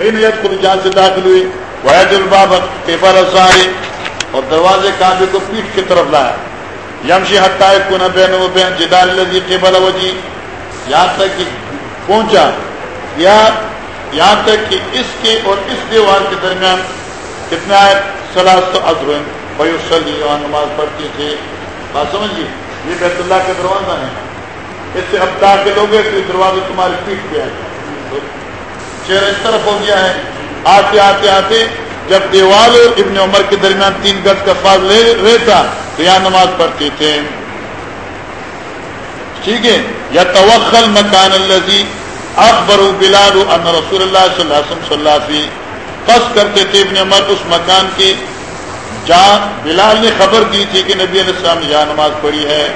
نیت خود جہاں سے داخل ہوئی وحید البابت پیپر سارے اور دروازے کعبے کو پیٹ کی طرف لایا۔ یمشی حتائے کن بین و بین جدال لذی قبل وجی یہاں تک کہ پہنچا یا یہاں تک کہ اس کے اور اس دیوار کے درمیان کتنے آئے سلاس تو ادر فیوسلی وہاں نماز پڑھتی تھی۔ بات سمجھیے یہ بیت اللہ کا دروازہ ہے اس سے اب داخل ہو گئے تو یہ دروازہ تمہاری پیٹ پہ آ گیا چہرہ اس طرف ہو گیا ہے۔ آتے آتے آتے، جب دیوال اور ابن عمر کے درمیان تین گز کا فاض رہتا تو یہاں نماز پڑھتے تھے۔ ٹھیک ہے۔ یا توخل مکان الزی اکبر بلال ان رسول اللہ صلی اللہ علیہ وسلم صلی اللہ علیہ قص کرتے تھے ابن عمر اس مکان کی جہاں بلال نے خبر دی تھی کہ نبی علیہ السلام نے یہاں نماز پڑھی ہے۔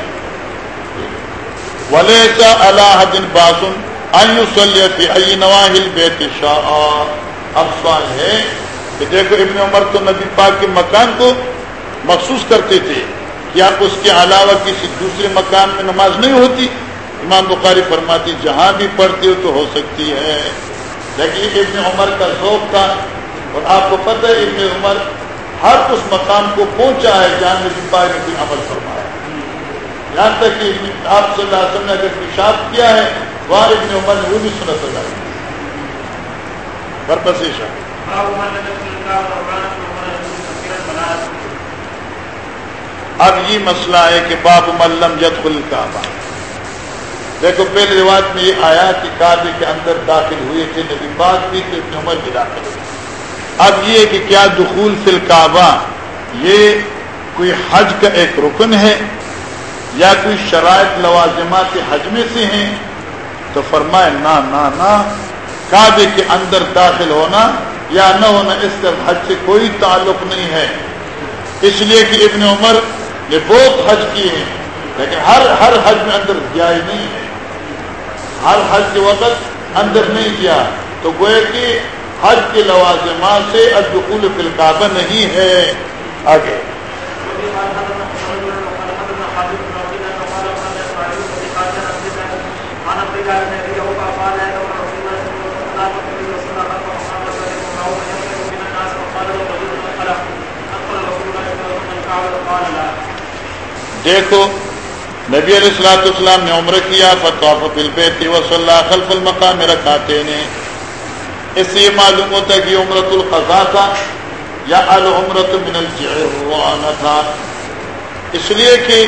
ولیسا اللہ دن باسن۔ نواحل بیت شاہ اب سوال ہے کہ دیکھو ابن عمر تو نبی پاک کے مکان کو مخصوص کرتے تھے کیا اس کے علاوہ کسی دوسرے مکان میں نماز نہیں ہوتی. امام بخاری فرماتی جہاں بھی پڑھتی ہو تو ہو سکتی ہے. لیکن ابن عمر کا ذوق تھا اور آپ کو پتہ ہے، ابن عمر ہر اس مقام کو پہنچا ہے جہاں نبی پاک نے عمل فرمایا۔ یہاں تک کہ آپ صلی اللہ علیہ وسلم نے اگر پیشاب کیا ہے وہاں ابن عمر نے وہ بھی سنت ہو جائے۔ برپسی اب یہ مسئلہ ہے کہ باب ملم ید الکعبہ دیکھو، پہلے رواج میں یہ آیا کہ کعبے کے اندر داخل ہوئے تھے، نبی پاک بھی تو ابن عمر بھی داخل ہوئے۔ اب یہ کہ کیا دخول فی الکعبہ یہ کوئی حج کا ایک رکن ہے یا کوئی شرائط لوازمات حج میں سے ہیں، تو فرمائے نہ نہ نہ کعبے کے اندر داخل ہونا یا نہ ہونا اس کا حج سے کوئی تعلق نہیں ہے۔ اس لیے کہ ابن عمر نے بہت حج کیے ہیں، لیکن ہر ہر حج میں اندر گیا ہی نہیں ہے۔ ہر حج کے وقت اندر نہیں گیا تو گوئے کہ حج کے لوازمات سے الدخول فی الکعبہ نہیں ہے۔ آگے۔ دیکھو، نبی علیہ السلاۃ السلام نے عمر کیا فتح بالبیت وصلی اللہ خلف المقام رکھاتے نے۔ اس سے یہ معلوم ہوتا ہے کہ عمرت القضا تھا یا العمرت من الجعران تھا۔ اس لیے کہ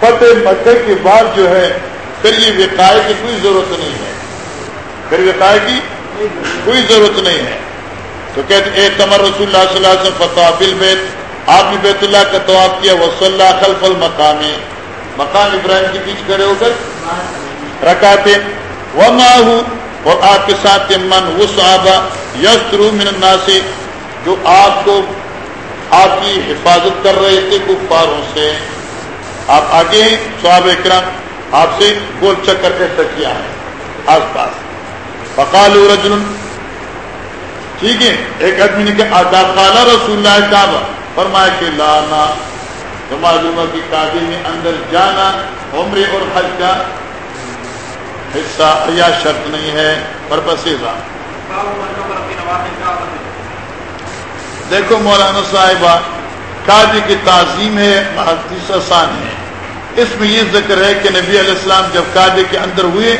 فتح مکہ کے بعد جو ہے، پھر یہ وقائے کی کوئی ضرورت نہیں ہے۔ پھر وقائے کی کوئی ضرورت نہیں ہے۔ تو کہتے اے تمر رسول اللہ صلی اللہ علیہ وسلم فتح بالبیت آپ نے بیت اللہ کا طواف کیا وصلی اللہ خلف المقام۔ مقام ابراہیم کے پیچھے کھڑے ہو کر رکھاتے وہ ماہو اور آپ کے ساتھ من وہ صحابہ یسرو من الناس، جو آپ کو آپ کی حفاظت کر رہے تھے کفاروں سے۔ آپ آگے ہیں، صحابہ اکرام، آپ سے گول چکر ایسا کیا ہے۔ آس پاس۔ بقال رجل ٹھیک ہے، ایک آدمی نے کہا آدھا کالا رسول اللہ کعبہ فرمایا کہ لانا تو معلوم کی کابی میں اندر جانا، عمرے اور حج کا حصہ یا شرط نہیں ہے، پر دیکھو مولانا صاحبہ قاضی کی تعظیم ہے محدث آسان ہے۔ اس میں یہ ذکر ہے کہ نبی علیہ السلام جب قاضی کے اندر ہوئے،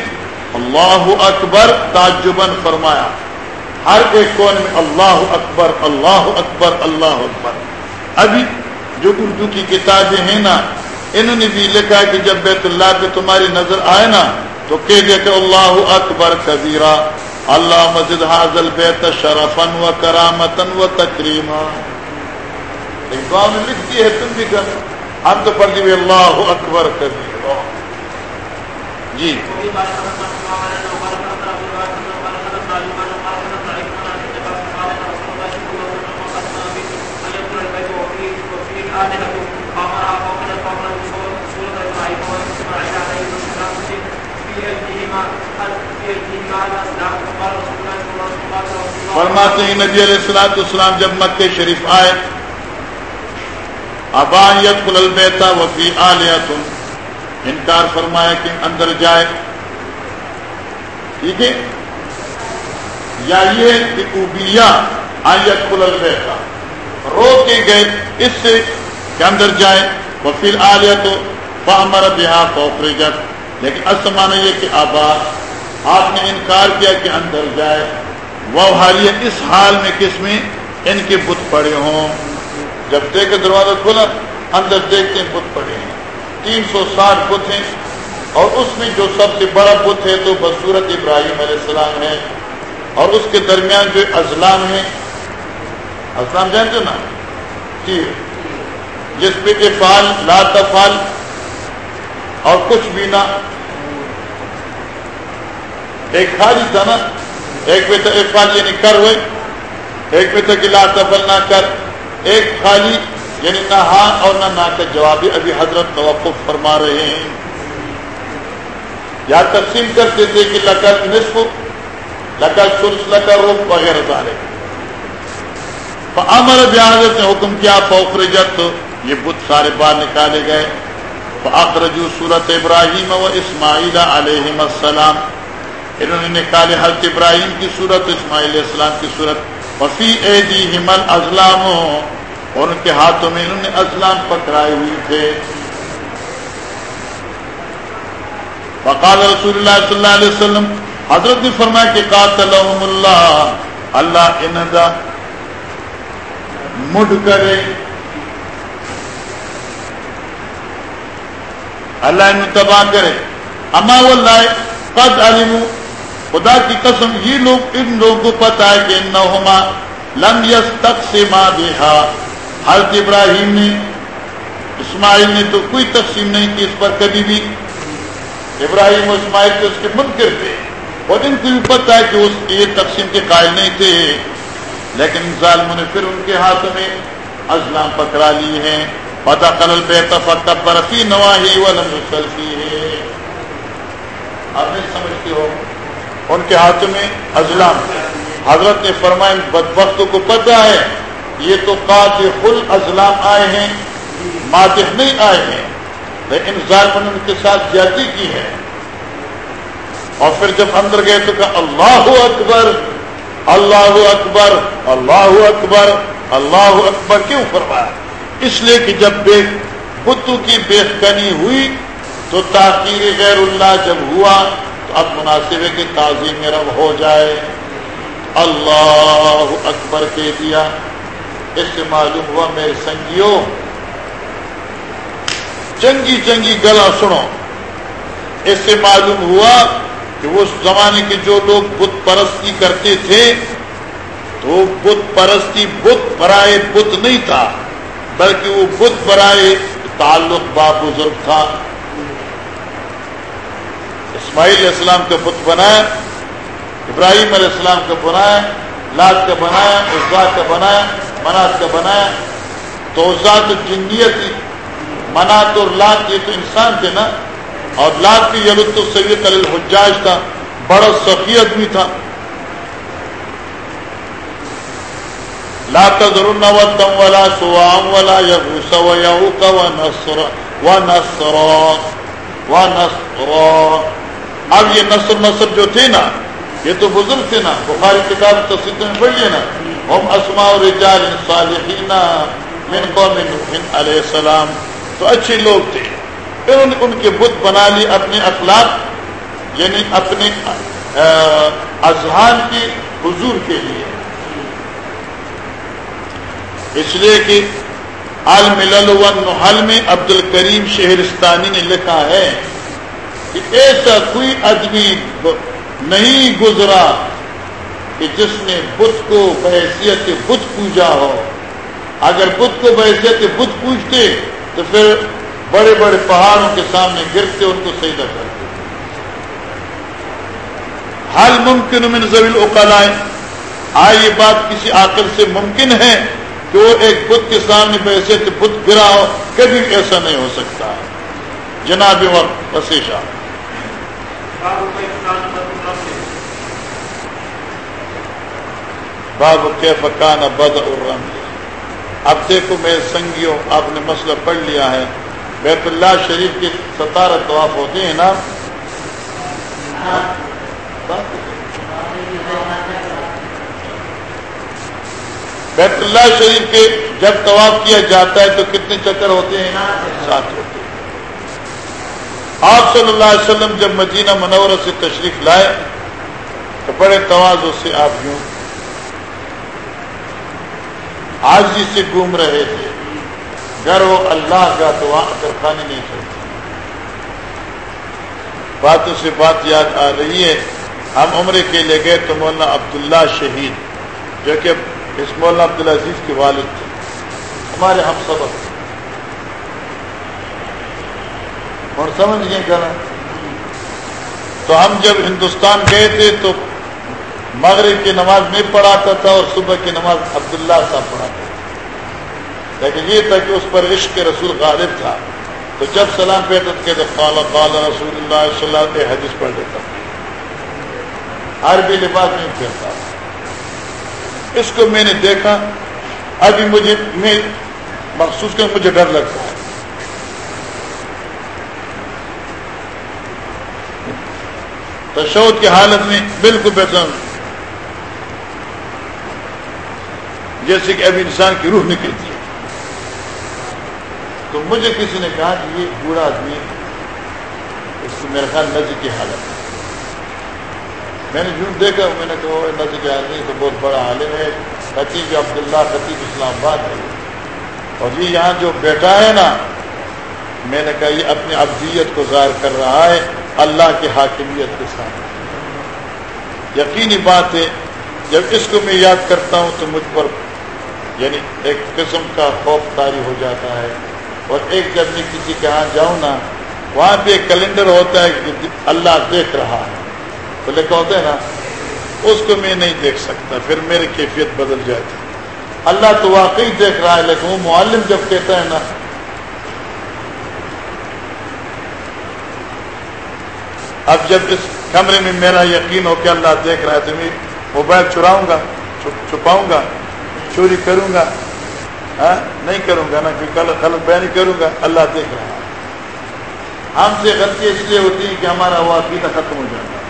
اللہ اکبر تعجبن فرمایا، ہر ایک کون میں اللہ اکبر اللہ اکبر اللہ اکبر۔ ابھی جو اردو کی کتابیں ہیں نا، انہوں نے بھی لکھا کہ جب بیت اللہ پہ تمہاری نظر آئے نا، تو کہہ دیا کہ اللہ اکبر کبیرہ، اللہ مسجد حاضل بیت شرفن و کرامتن و تکریما۔ دعا میں لکھتی ہے تم بھی کر۔ ہم تو پڑھ دیے اللہ اکبر کبیرہ۔ جی۔ فرماتے ہیں، نبی علیہ السلاۃ السلام جب مکہ شریف آئے ابایت کل البیتا وفی آلیا تم انکار فرمایا کہ اندر جائے۔ ٹھیک ہے؟ یا یہ کہ اوبیا آیت کھل بیٹھا روک کے گئے، اس سے کہ اندر جائے وہ پھر آلیا تو فامر بہا فوفرجت لیکن اسمان یہ کہ آبا، آپ نے انکار کیا کہ اندر جائے۔ وہ حالیہ اس حال میں کس میں؟ ان کے بت پڑے ہوں۔ جب دیکھ دروازہ کھولا اندر دیکھتے ہیں بت پڑے ہیں۔ تین سو ساٹھ بت ہیں۔ اور اس میں جو سب سے بڑا بت ہے تو بصورت ابراہیم علیہ السلام ہے۔ اور اس کے درمیان جو ازلام ہے اسلام جانتے نا؟ جی۔ جس پہ افال لا تفال اور کچھ بھی نہ۔ ایک خالی تھا نا، ایک پہ تو افال یعنی کر ہوئے، ایک پہ تو کہ لا تفل نہ کر۔ ایک خالی یعنی نہ ہاں اور نہ نہ کا جواب۔ ابھی حضرت توقف فرما رہے ہیں۔ یا تقسیم کرتے تھے کہ لکر نصف لکر سلس لکر روپ وغیرہ سارے امر بیاضت نے حکم کیا فوخرجت یہ بت سارے باہر نکالے گئے۔ اخرجو سورت ابراہیم و اسماعیل علیہ السلام۔ انہوں نے نکالے حضرت ابراہیم کی صورت، اسماعیل علیہ السلام کی صورت۔ وفی اے دی ہمل ازلام اور ان کے ہاتھوں میں انہوں نے ازلام پکڑائے ہوئے تھے۔ وقال رسول اللہ صلی اللہ علیہ وسلم، حضرت نے فرمایا کہ قاتلہم اللہ۔ اللہ انہدا مڈ کرے۔ اللہ ان تباہ کرے۔ اما واللہ قد علم خدا کی قسم، یہ لوگ، ان لوگوں کو پتا ہے کہ انہما لم یستقسما بها حضرت ابراہیم نے، اسماعیل نے تو کوئی تقسیم نہیں کی اس پر کبھی بھی۔ ابراہیم و اسماعیل کے اس کے منکر تھے۔ اور ان کو بھی پتا ہے کہ اس یہ تقسیم کے قائل نہیں تھے۔ لیکن ظالموں نے پھر ان کے ہاتھ میں ازلام پکڑا لی ہیں۔ پتا قلل بے تفت برفی نواہی ولم سلفی ہے آپ نہیں سمجھتے ہو؟ ان کے ہاتھ میں ازلام حضرت نے فرمائے بدبخت کو پتا ہے، یہ تو قاتل ازلام آئے ہیں، ماتح نہیں آئے ہیں، لیکن ظالموں نے ان کے ساتھ زیادتی کی ہے۔ اور پھر جب اندر گئے تو کہا، اللہ اکبر اللہ اکبر اللہ اکبر اللہ اکبر، کیوں فرمایا؟ اس لیے کہ جب بے بتو کی بےخنی ہوئی تو تاخیر غیر اللہ جب ہوا تو اب مناسب ہے کہ تعظیم رب ہو جائے۔ اللہ اکبر کہہ دیا۔ اس سے معلوم ہوا میرے سنگیوں، جنگی جنگی گلا سنو۔ اس سے معلوم ہوا کہ اس زمانے کے جو لوگ بت پرستی کرتے تھے تو بت پرستی، بت برائے بت نہیں تھا۔ بلکہ وہ بت برائے تعلق با بزرگ تھا۔ اسماعیل علیہ السلام کا بت بنایا ابراہیم علیہ السلام کا بنایا لات کا بنایا عزا کا بنایا منات کا بنایا تو عزا تو جنگیت تھی منات اور لات یہ تو انسان تھے نا۔ اور لات کی یلت سید الحجاج تھا، بڑا سخی آدمی تھا۔ لا تذرن ودم ولا سوام ولا يغوس ويعوق ونصر ونصر. ونصر. اب یہ نصر نصر جو تھے نا یہ تو بزرگ تھے نا بخاری کتاب تصدیق میں پڑھ لینا ہم اسماء رجال صالحین من قوم نوح علیہ السلام۔ تو اچھے لوگ تھے۔ پھر ان, ان کے بت بنا لی اپنے اخلاق یعنی اپنے اذہان کی حضور کے لیے۔ اس لیے کہ المل میں عبد الکریم شہرستانی نے لکھا ہے کہ ایسا کوئی آدمی نہیں گزرا کہ جس نے بت کو بحیثیت بت پوجا ہو۔ اگر بت کو بحیثیت بت پوجتے تو پھر بڑے بڑے پہاڑوں کے سامنے گرتے ان کو سیدا کرتے۔ حال ممکن من زویل اوقلائے آئے یہ بات کسی عقل سے ممکن ہے۔ کہ وہ ایک بت کے سامنے پیسے سے بت گرا ہو کبھی ایسا نہیں ہو سکتا۔ جناب وقت وسیشا باب کے فکان بد الرم اب دیکھو میرے سنگیوں، آپ نے مسئلہ پڑھ لیا ہے۔ بیت اللہ شریف کی ستارہ طواف ہوتے ہیں نا؟ بیت اللہ شریف کے جب طواف کیا جاتا ہے تو کتنے چکر ہوتے ہیں؟ سات ہوتے ہیں۔ آپ صلی اللہ علیہ وسلم جب مدینہ منورہ سے تشریف لائے تو بڑے توازوں سے آپ یوں حاضی سے گھوم رہے تھے۔ گھر وہ اللہ کا تو وہاں کر کھانے نہیں چلتے باتوں سے بات یاد آ رہی ہے۔ ہم عمرے کے لیے گئے تو مولانا عبداللہ شہید، جو کہ اس مولانا عبدالعزیز کے والد تھے۔ ہمارے ہم سبق اور سمجھ گئے کرنا تو ہم جب ہندوستان گئے تھے تو مغرب کی نماز میں پڑھاتا تھا اور صبح کی نماز عبداللہ صاحب پڑھاتا تھا لیکن یہ تھا کہ اس پر عشق رسول غالب تھا۔ تو جب سلام پیٹ کے تو قال قال رسول اللہ صلی اللہ علیہ حدیث پڑھ دیتا عربی لباس نہیں پھرتا اس کو میں نے دیکھا، ابھی مجھے، میں مخصوص کر مجھے ڈر لگتا ہے۔ تشود کی حالت میں بالکل بہتر جیسے کہ ابھی انسان کی روح نکلتی ہے تو مجھے کسی نے کہا کہ یہ بوڑھا آدمی اس کو میرا خیال نظر کی حالت ہے۔ میں نے جھوٹ دیکھا، میں نے کہا نظر کی حالت نہیں، تو بہت بڑا عالم ہے، خطیب عبداللہ، خطیب اسلام آباد ہے۔ اور یہ یہاں جو بیٹا ہے نا، میں نے کہا، یہ اپنی ابدیت کو ظاہر کر رہا ہے اللہ کی حاکمیت کے ساتھ یقینی بات ہے، جب اس کو میں یاد کرتا ہوں تو مجھ پر یعنی ایک قسم کا خوف تاری ہو جاتا ہے۔ اور ایک جب میں کسی کے ہاں جاؤں نا، وہاں پہ ایک کیلنڈر ہوتا ہے کہ اللہ دیکھ رہا ہے۔ تو لکھا ہوتا ہے نا، اس کو میں نہیں دیکھ سکتا، پھر میری کیفیت بدل جاتی اللہ تو واقعی دیکھ رہا ہے، لیکن وہ معلم جب کہتا ہے نا، اب جب اس کمرے میں میرا یقین ہو کہ اللہ دیکھ رہا ہے، تو میں موبائل چراؤں گا چھپاؤں گا، چوری کروں گا ہاں؟ نہیں کروں گا نا غلط غلط بیان کروں گا، اللہ دیکھ رہا ہے ہم سے غلطی اس لیے ہوتی ہے کہ ہمارا وہ عقیدہ ختم ہو جاتا ہے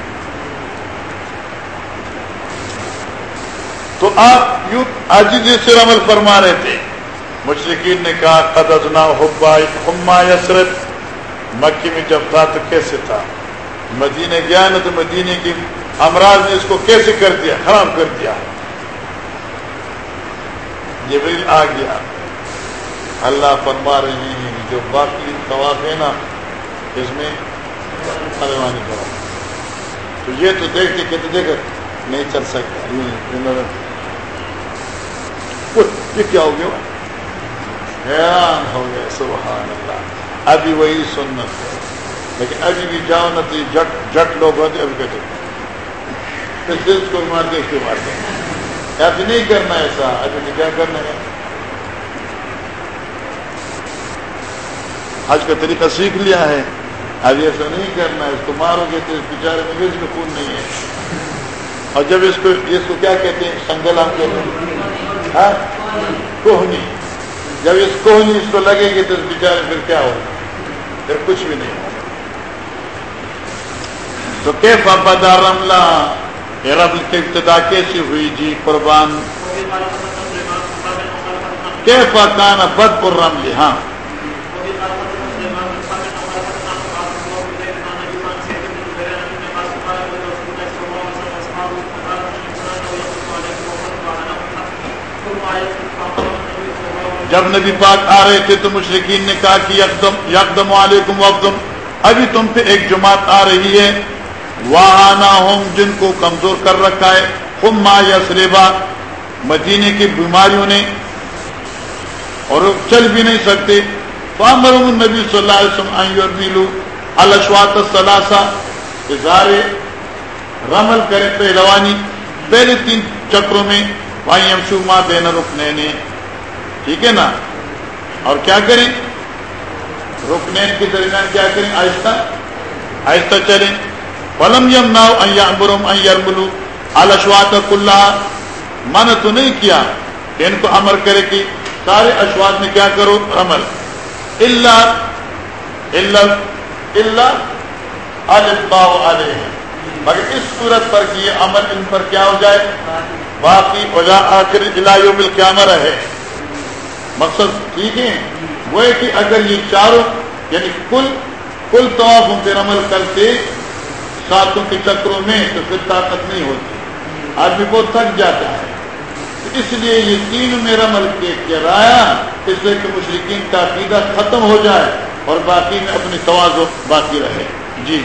تو آپ یوں عاجزی سے عمل فرما رہے تھے۔ مشرقین نے کہا قد ازنا حما یسرت۔ مکی میں جب تھا تو کیسے تھا؟ مدینے گیا نا تو مدینے کی امراض نے اس کو کیسے کر دیا؟ خراب کر دیا۔ جبریل آ گیا۔ اللہ فرما رہے ہیں جو باقی طواف ہے نا، اس میں تو یہ تو دیکھتے کہ تو دیکھ نہیں چل سکتا۔ یہ کیا ہو گیا؟ حیران ہو گیا سبحان اللہ ابھی وہی سنت ہے۔ لیکن ابھی بھی جاؤ نا تو جٹ جٹ لوگ ہوتے ابھی کہتے پھر دل کو مار دے اس کو مار دیں ابھی نہیں کرنا ایسا، ابھی کیا کرنا ہے؟ آج کا طریقہ سیکھ لیا ہے۔ ابھی ایسا نہیں کرنا ہے۔ اس کو مارو گے تو اس بیچارے میں اس میں خون نہیں ہے۔ اور جب اس کو اس کو کیا کہتے ہیں؟ سنگل ہم کہتے ہیں۔ ہاں؟ کوہنی۔ جب اس کوہنی اس کو لگے گی تو اس بیچارے پھر کیا ہوگا؟ پھر کچھ بھی نہیں ہوگا۔ تو کہ بابا دار رملہ رب کی ابتدا کیسی ہوئی؟ جی قربان۔ کے فکان بد پر رملی ہاں۔ جب نبی پاک آ رہے تھے تو مشرقین نے کہا کہ یکدم یکدم علیکم وقدم۔ ابھی تم پہ ایک جماعت آ رہی ہے۔ ہوں جن کو کمزور کر رکھا ہے۔ ہم ما یسریبا مدینے کی بیماریوں نے اور چل بھی نہیں سکتے۔ فامر نبی صلی اللہ علیہ وسلم میلو الشوات سلاسا اظہار رمل کرے پہلوانی۔ پہلے تین چکروں میں بھائی ہم شما بین رکنے نے ٹھیک ہے نا؟ اور کیا کریں؟ رکنے کے درمیان کیا کریں؟ آہستہ آہستہ چلیں۔ فلم یم ناؤ برم بلو الشوات کلّہ من تو نہیں کیا کہ ان کو امر کرے کہ سارے اشوات میں کیا کرو؟ عمل۔ اللہ اللہ البا علیہ مگر اس صورت پر کہ یہ عمل ان پر کیا ہو جائے؟ باقی وجہ آخر الہیوں مل قیامہ رہے۔ مقصد ٹھیک ہے وہ ہے کہ اگر یہ چاروں یعنی کل کل طواف پھر عمل کرتے ساتوں کے چکروں میں تو پھر طاقت نہیں ہوتی۔ آدمی بہت تھک جاتا ہے۔ اس لیے یہ تین میرا عمل کے کرایا اس لیے کہ مشرقین کا عقیدہ ختم ہو جائے اور باقی میں اپنی توازو باقی رہے۔ جی۔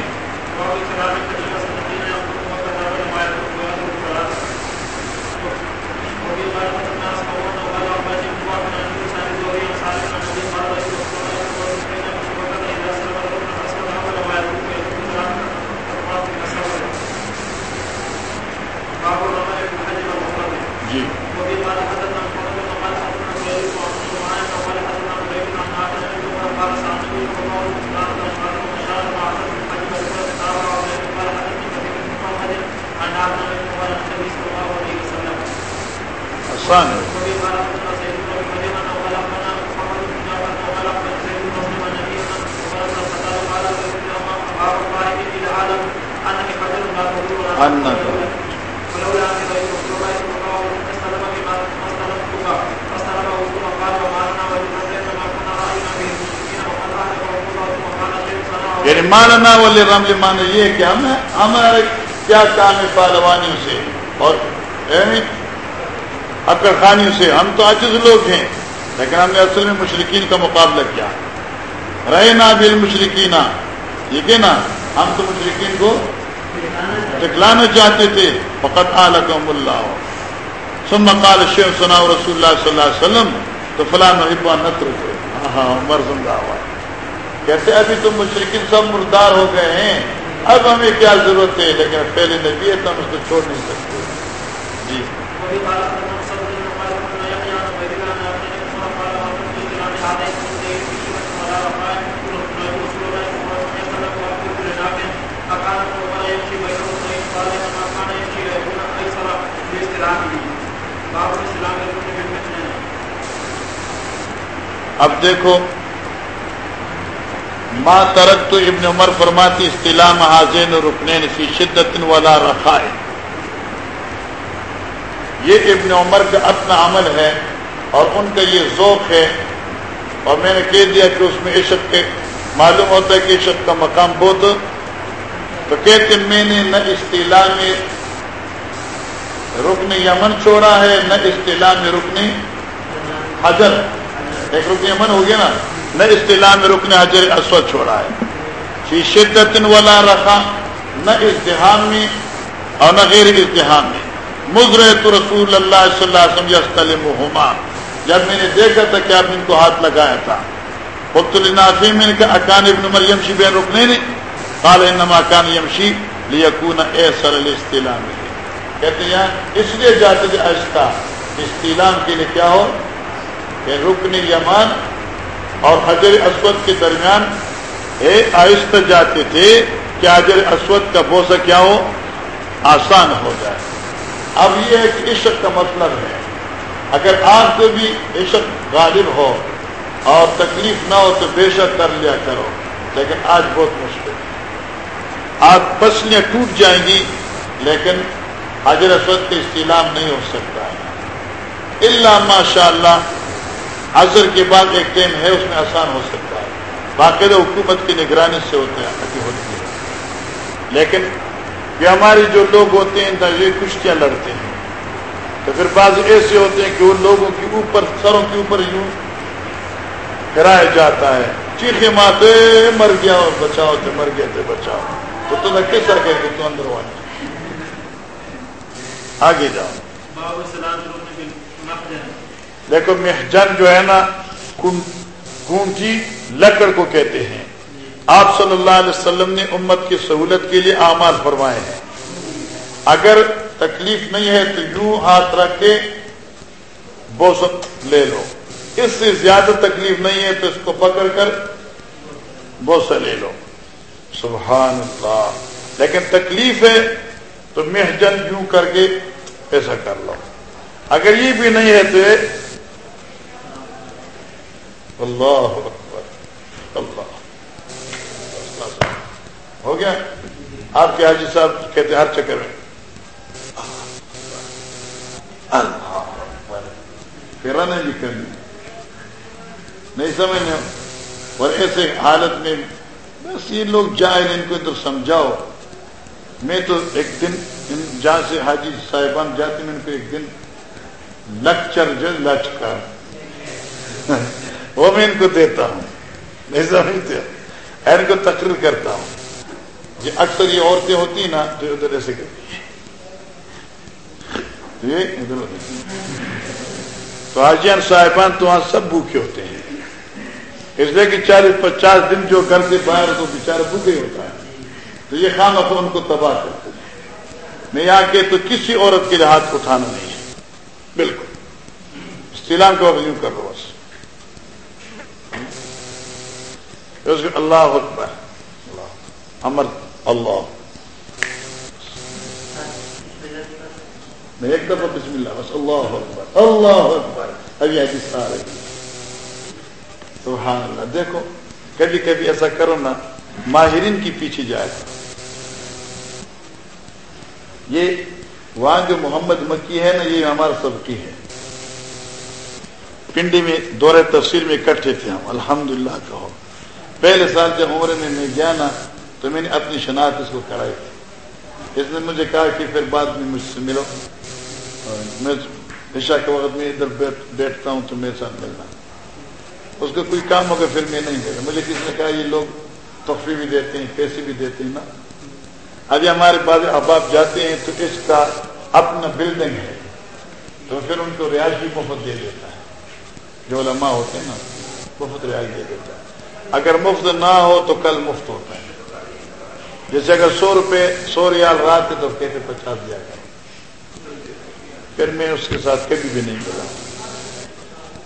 نقصان ہے یعنی ماننا والے رمل مانا یہ کہ ہم ہمارے کیا کام ہے پالوانیوں سے؟ اور یعنی اکڑ خانیوں سے۔ ہم تو عجز لوگ ہیں، لیکن ہم نے اصل میں مشرقین کا مقابلہ کیا۔ رہے نا بل مشرقین یہ کہ نا ہم تو مشرقین کو دکھلانا چاہتے تھے۔ فقط عالم اللہ۔ سم قال شیخ سنا رسول اللہ صلی اللہ علیہ وسلم، تو فلاں محبا نتر ہاں عمر زندہ ہوا کہتے، ابھی تو مشرقین سب مردار ہو گئے ہیں۔ اب ہمیں کیا ضرورت ہے؟ لیکن پہلے نبی ہے، تو ہم اس کو چھوڑ نہیں سکتے۔ جی۔ اب دیکھو، ما ترک تو ابن عمر فرماتی اصطلاح حاضین رکنین فی شدت والا رخائے یہ ابن عمر کا اپنا عمل ہے اور ان کا یہ ذوق ہے، اور میں نے کہہ دیا کہ اس میں عشق کے، معلوم ہوتا ہے کہ عشق کا مقام بہت تو کہتے میں نے نہ اصطلاح میں رکن یمن چھوڑا ہے، نہ اصطلاح میں رکن حجر۔ ایک رکن یمن ہو گیا نا نہ اصطلاح میں رکن حجر اسود چھوڑا ہے۔ فی شدت والا رکھا نہ ازدحام میں اور نہ غیر ازدحام میں۔ مضر تو رسول اللہ صلی اللہ علیہ وسلم جب میں نے دیکھا تھا کہ آپ نے ان کو ہاتھ لگایا تھا۔ نافی میں نے کہا، اکان ابن مریم شی بین رکنے نے قال انما کان یمشی لیکون ایسر الاستلام۔ کہتے ہیں اس لیے جاتے تھے آہستہ۔ استعلام کے لیے کیا ہو؟ رکن یمان اور حجر اسود کے درمیان آہستہ جاتے تھے کہ حجر اسود کا بوسا کیا ہو؟ آسان ہو جائے۔ اب یہ ایک عشق کا مطلب ہے۔ اگر آپ کو بھی عشق غالب ہو اور تکلیف نہ ہو تو بے شک کر لیا کرو، لیکن آج بہت مشکل۔ ہے آپ پسلیاں ٹوٹ جائیں گی، لیکن حجر اسود کا استعلام نہیں ہو سکتا۔ ہے اللہ ماشاء اللہ حضر کے بعد ایک ٹیم ہے، اس میں آسان ہو سکتا ہے۔ باقاعدہ حکومت کی نگرانی سے ہوتے ہیں ہوتی ہے لیکن یہ ہماری جو لوگ ہوتے ہیں یہ کشتیاں لڑتے ہیں۔ تو پھر بعض ایسے ہوتے ہیں کہ ان لوگوں کے اوپر، سروں کے اوپر یوں کرایا جاتا ہے۔ چیخے ماتے مر گیا اور بچاؤ تھے مر گئے تھے بچاؤ۔ تو تمہیں کیسا کہ تو اندر والے آگے جاؤ۔ دیکھو محجن جو ہے نا کونچی لکڑ کو کہتے ہیں۔ آپ صلی اللہ علیہ وسلم نے امت کی سہولت کے لیے اعمال فرمائے ہیں۔ اگر تکلیف نہیں ہے تو یوں ہاتھ رکھ کے بوسط لے لو۔ اس سے زیادہ تکلیف نہیں ہے تو اس کو پکڑ کر بوسا لے لو۔ سبحان اللہ۔ لیکن تکلیف ہے تو محجن یوں کر کے ایسا کر لو۔ اگر یہ بھی نہیں ہے تو اللہ اکبر، اللہ۔ ہو گیا؟ آپ کے حاجی صاحب کہتے ہر چکر میں۔ پھر نہیں بھی کرنی نہیں سمجھنے اور ایسے حالت میں بس یہ لوگ جائیں ان کو ادھر سمجھاؤ۔ میں تو ایک دن جہاں سے حاجی صاحبان جاتے میں ان کو ایک دن لکچر جو لچکا وہ میں ان کو دیتا ہوں۔ نہیں سمجھتے؟ ان کو تقریر کرتا ہوں۔ یہ اکثر یہ عورتیں ہوتی نا تو ادھر ایسے کرتی تو حاجیان صاحبان تو وہاں سب بھوکے ہوتے ہیں۔ اس لیے کہ چالیس پچاس دن جو گھر سے باہر تو بےچارے بھوکے ہوتا ہے تو یہ خان اپن ان کو تباہ کرتے ہیں۔ میں یہاں کے تو کسی عورت کے ہاتھ اٹھانا نہیں ہے۔ بالکل۔ سیلان کو یوں کر رہا بس۔ اللہ اکبر امر اللہ میں ایک دفعہ بسم اللہ بس اللہ اکبر اللہ اکبر ابھی ایسی سارے سبحان اللہ دیکھو کبھی کبھی ایسا کرو نا ماہرین کی پیچھے جائے یہ وہاں جو محمد مکی ہے نا یہ ہمارا سب کی ہے پنڈی میں دورے تفصیل میں اکٹھے تھے ہم الحمد للہ کہو پہلے سال جب عمرے میں میں گیا نا، تو میں نے اپنی شناخت اس کو کرائی۔ تھی اس نے مجھے کہا کہ پھر بعد میں مجھ سے ملو۔ میں عشا کے وقت میں ادھر بیٹھتا ہوں تو میرے ساتھ ملنا۔ اس کا کوئی کام ہوگا پھر میں نہیں ملا مجھے کسی نے کہا، یہ لوگ تحفے بھی دیتے ہیں، پیسے بھی دیتے ہیں نا۔ ابھی ہمارے بعد اب آپ جاتے ہیں تو اس کا اپنا بلڈنگ ہے۔ تو پھر ان کو رہائش بھی مفت دے دیتا ہے۔ جو علماء ہوتے ہیں نا مفت رہائش دے دیتا ہے۔ اگر مفت نہ ہو تو کل مفت ہوتا ہے۔ جیسے اگر سو روپے، سو ریال رات ہے تو کہتے پچاس دیا گیا پھر میں اس کے ساتھ کبھی بھی نہیں ملا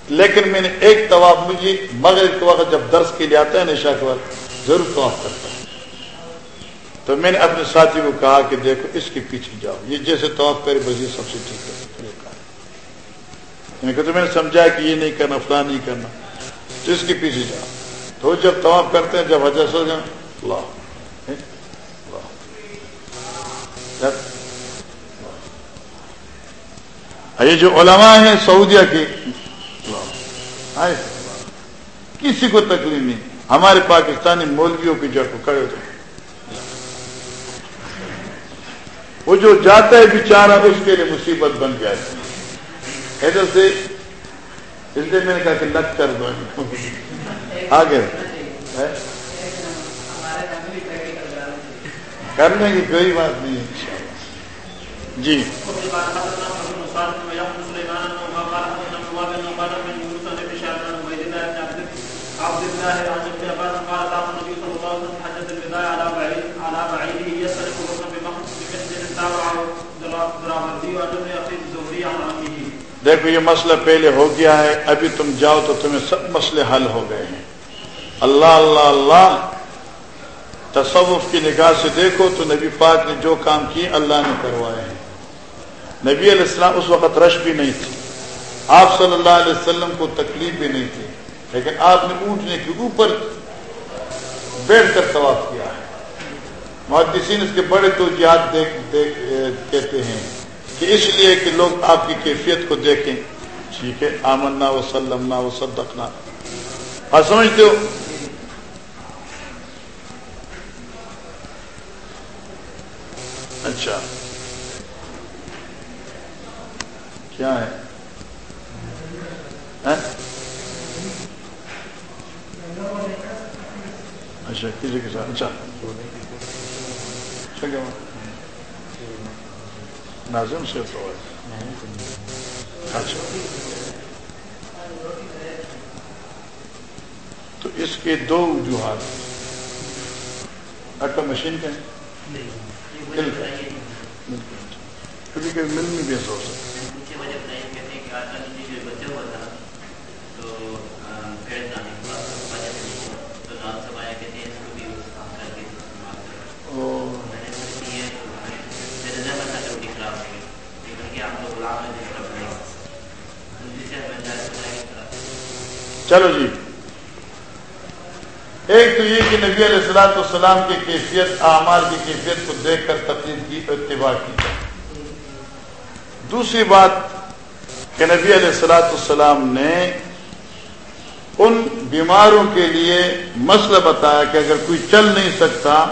لیکن میں نے ایک طواف مجھے مغرب کے وقت جب درس کے لیے آتا ہے، نشا کے وقت ضرور طواف کرتا ہے تو میں نے اپنے ساتھی کو کہا کہ دیکھو، اس کے پیچھے جاؤ۔ یہ جیسے طواف کرے، بس یہ سب سے ٹھیک ہے۔ یعنی تو میں نے سمجھا کہ یہ نہیں کرنا، فلاں نہیں کرنا۔ تو اس کے پیچھے جاؤ۔ تو جب طواف کرتے ہیں جب حجر سو جائیں۔ یہ جو علماء ہیں سعودیہ کے کسی کو تکلیف نہیں۔ ہمارے پاکستانی مولویوں کی جڑ کو کھڑے ہوتے وہ جو جاتا ہے بیچارہ اس کے لیے مصیبت بن جاتی ہے۔ ادھر سے اس لیے میں نے کہا کہ لگ کر دو۔ آگے۔ کرنے کی کوئی بات نہیں ہے جی۔ دیکھو، یہ مسئلہ پہلے ہو گیا ہے، ابھی تم جاؤ تو تمہیں سب مسئلے حل ہو گئے ہیں۔ اللہ اللہ اللہ، تصوف کی نگاہ سے دیکھو تو نبی پاک نے جو کام کیے اللہ نے کروائے ہیں نبی علیہ السلام اس وقت رش بھی نہیں تھی آپ صلی اللہ علیہ وسلم کو تکلیف بھی نہیں تھی۔ لیکن آپ نے اونٹنے کے اوپر بیٹھ کر طواف کیا ہے۔ محدثین اس کے بڑے تو دیکھ دیکھ، کہتے ہیں کہ اس لیے کہ لوگ آپ کی کیفیت کو دیکھیں۔ ٹھیک ہے، آمنا وسلمنا وصدقنا۔ آپ سمجھتے ہو؟ اچھا۔ کیا ہے؟ اچھا کسی کے ساتھ۔ اچھا۔, اچھا، ناظم سے تو اچھا۔ تو اس کے دو وجوہات۔ اٹا مشین کے کا کبھی کبھی مل میں بھی ایسا ہو سکتا چلو جی۔ ایک تو یہ کہ نبی علیہ السلاۃ السلام کی کیفیت، اعمال کی کیفیت کو دیکھ کر تقلید کی، اتباع کی۔ دوسری بات کہ نبی علیہ السلاۃ السلام نے ان بیماروں کے لیے مسئلہ بتایا کہ اگر کوئی چل نہیں سکتا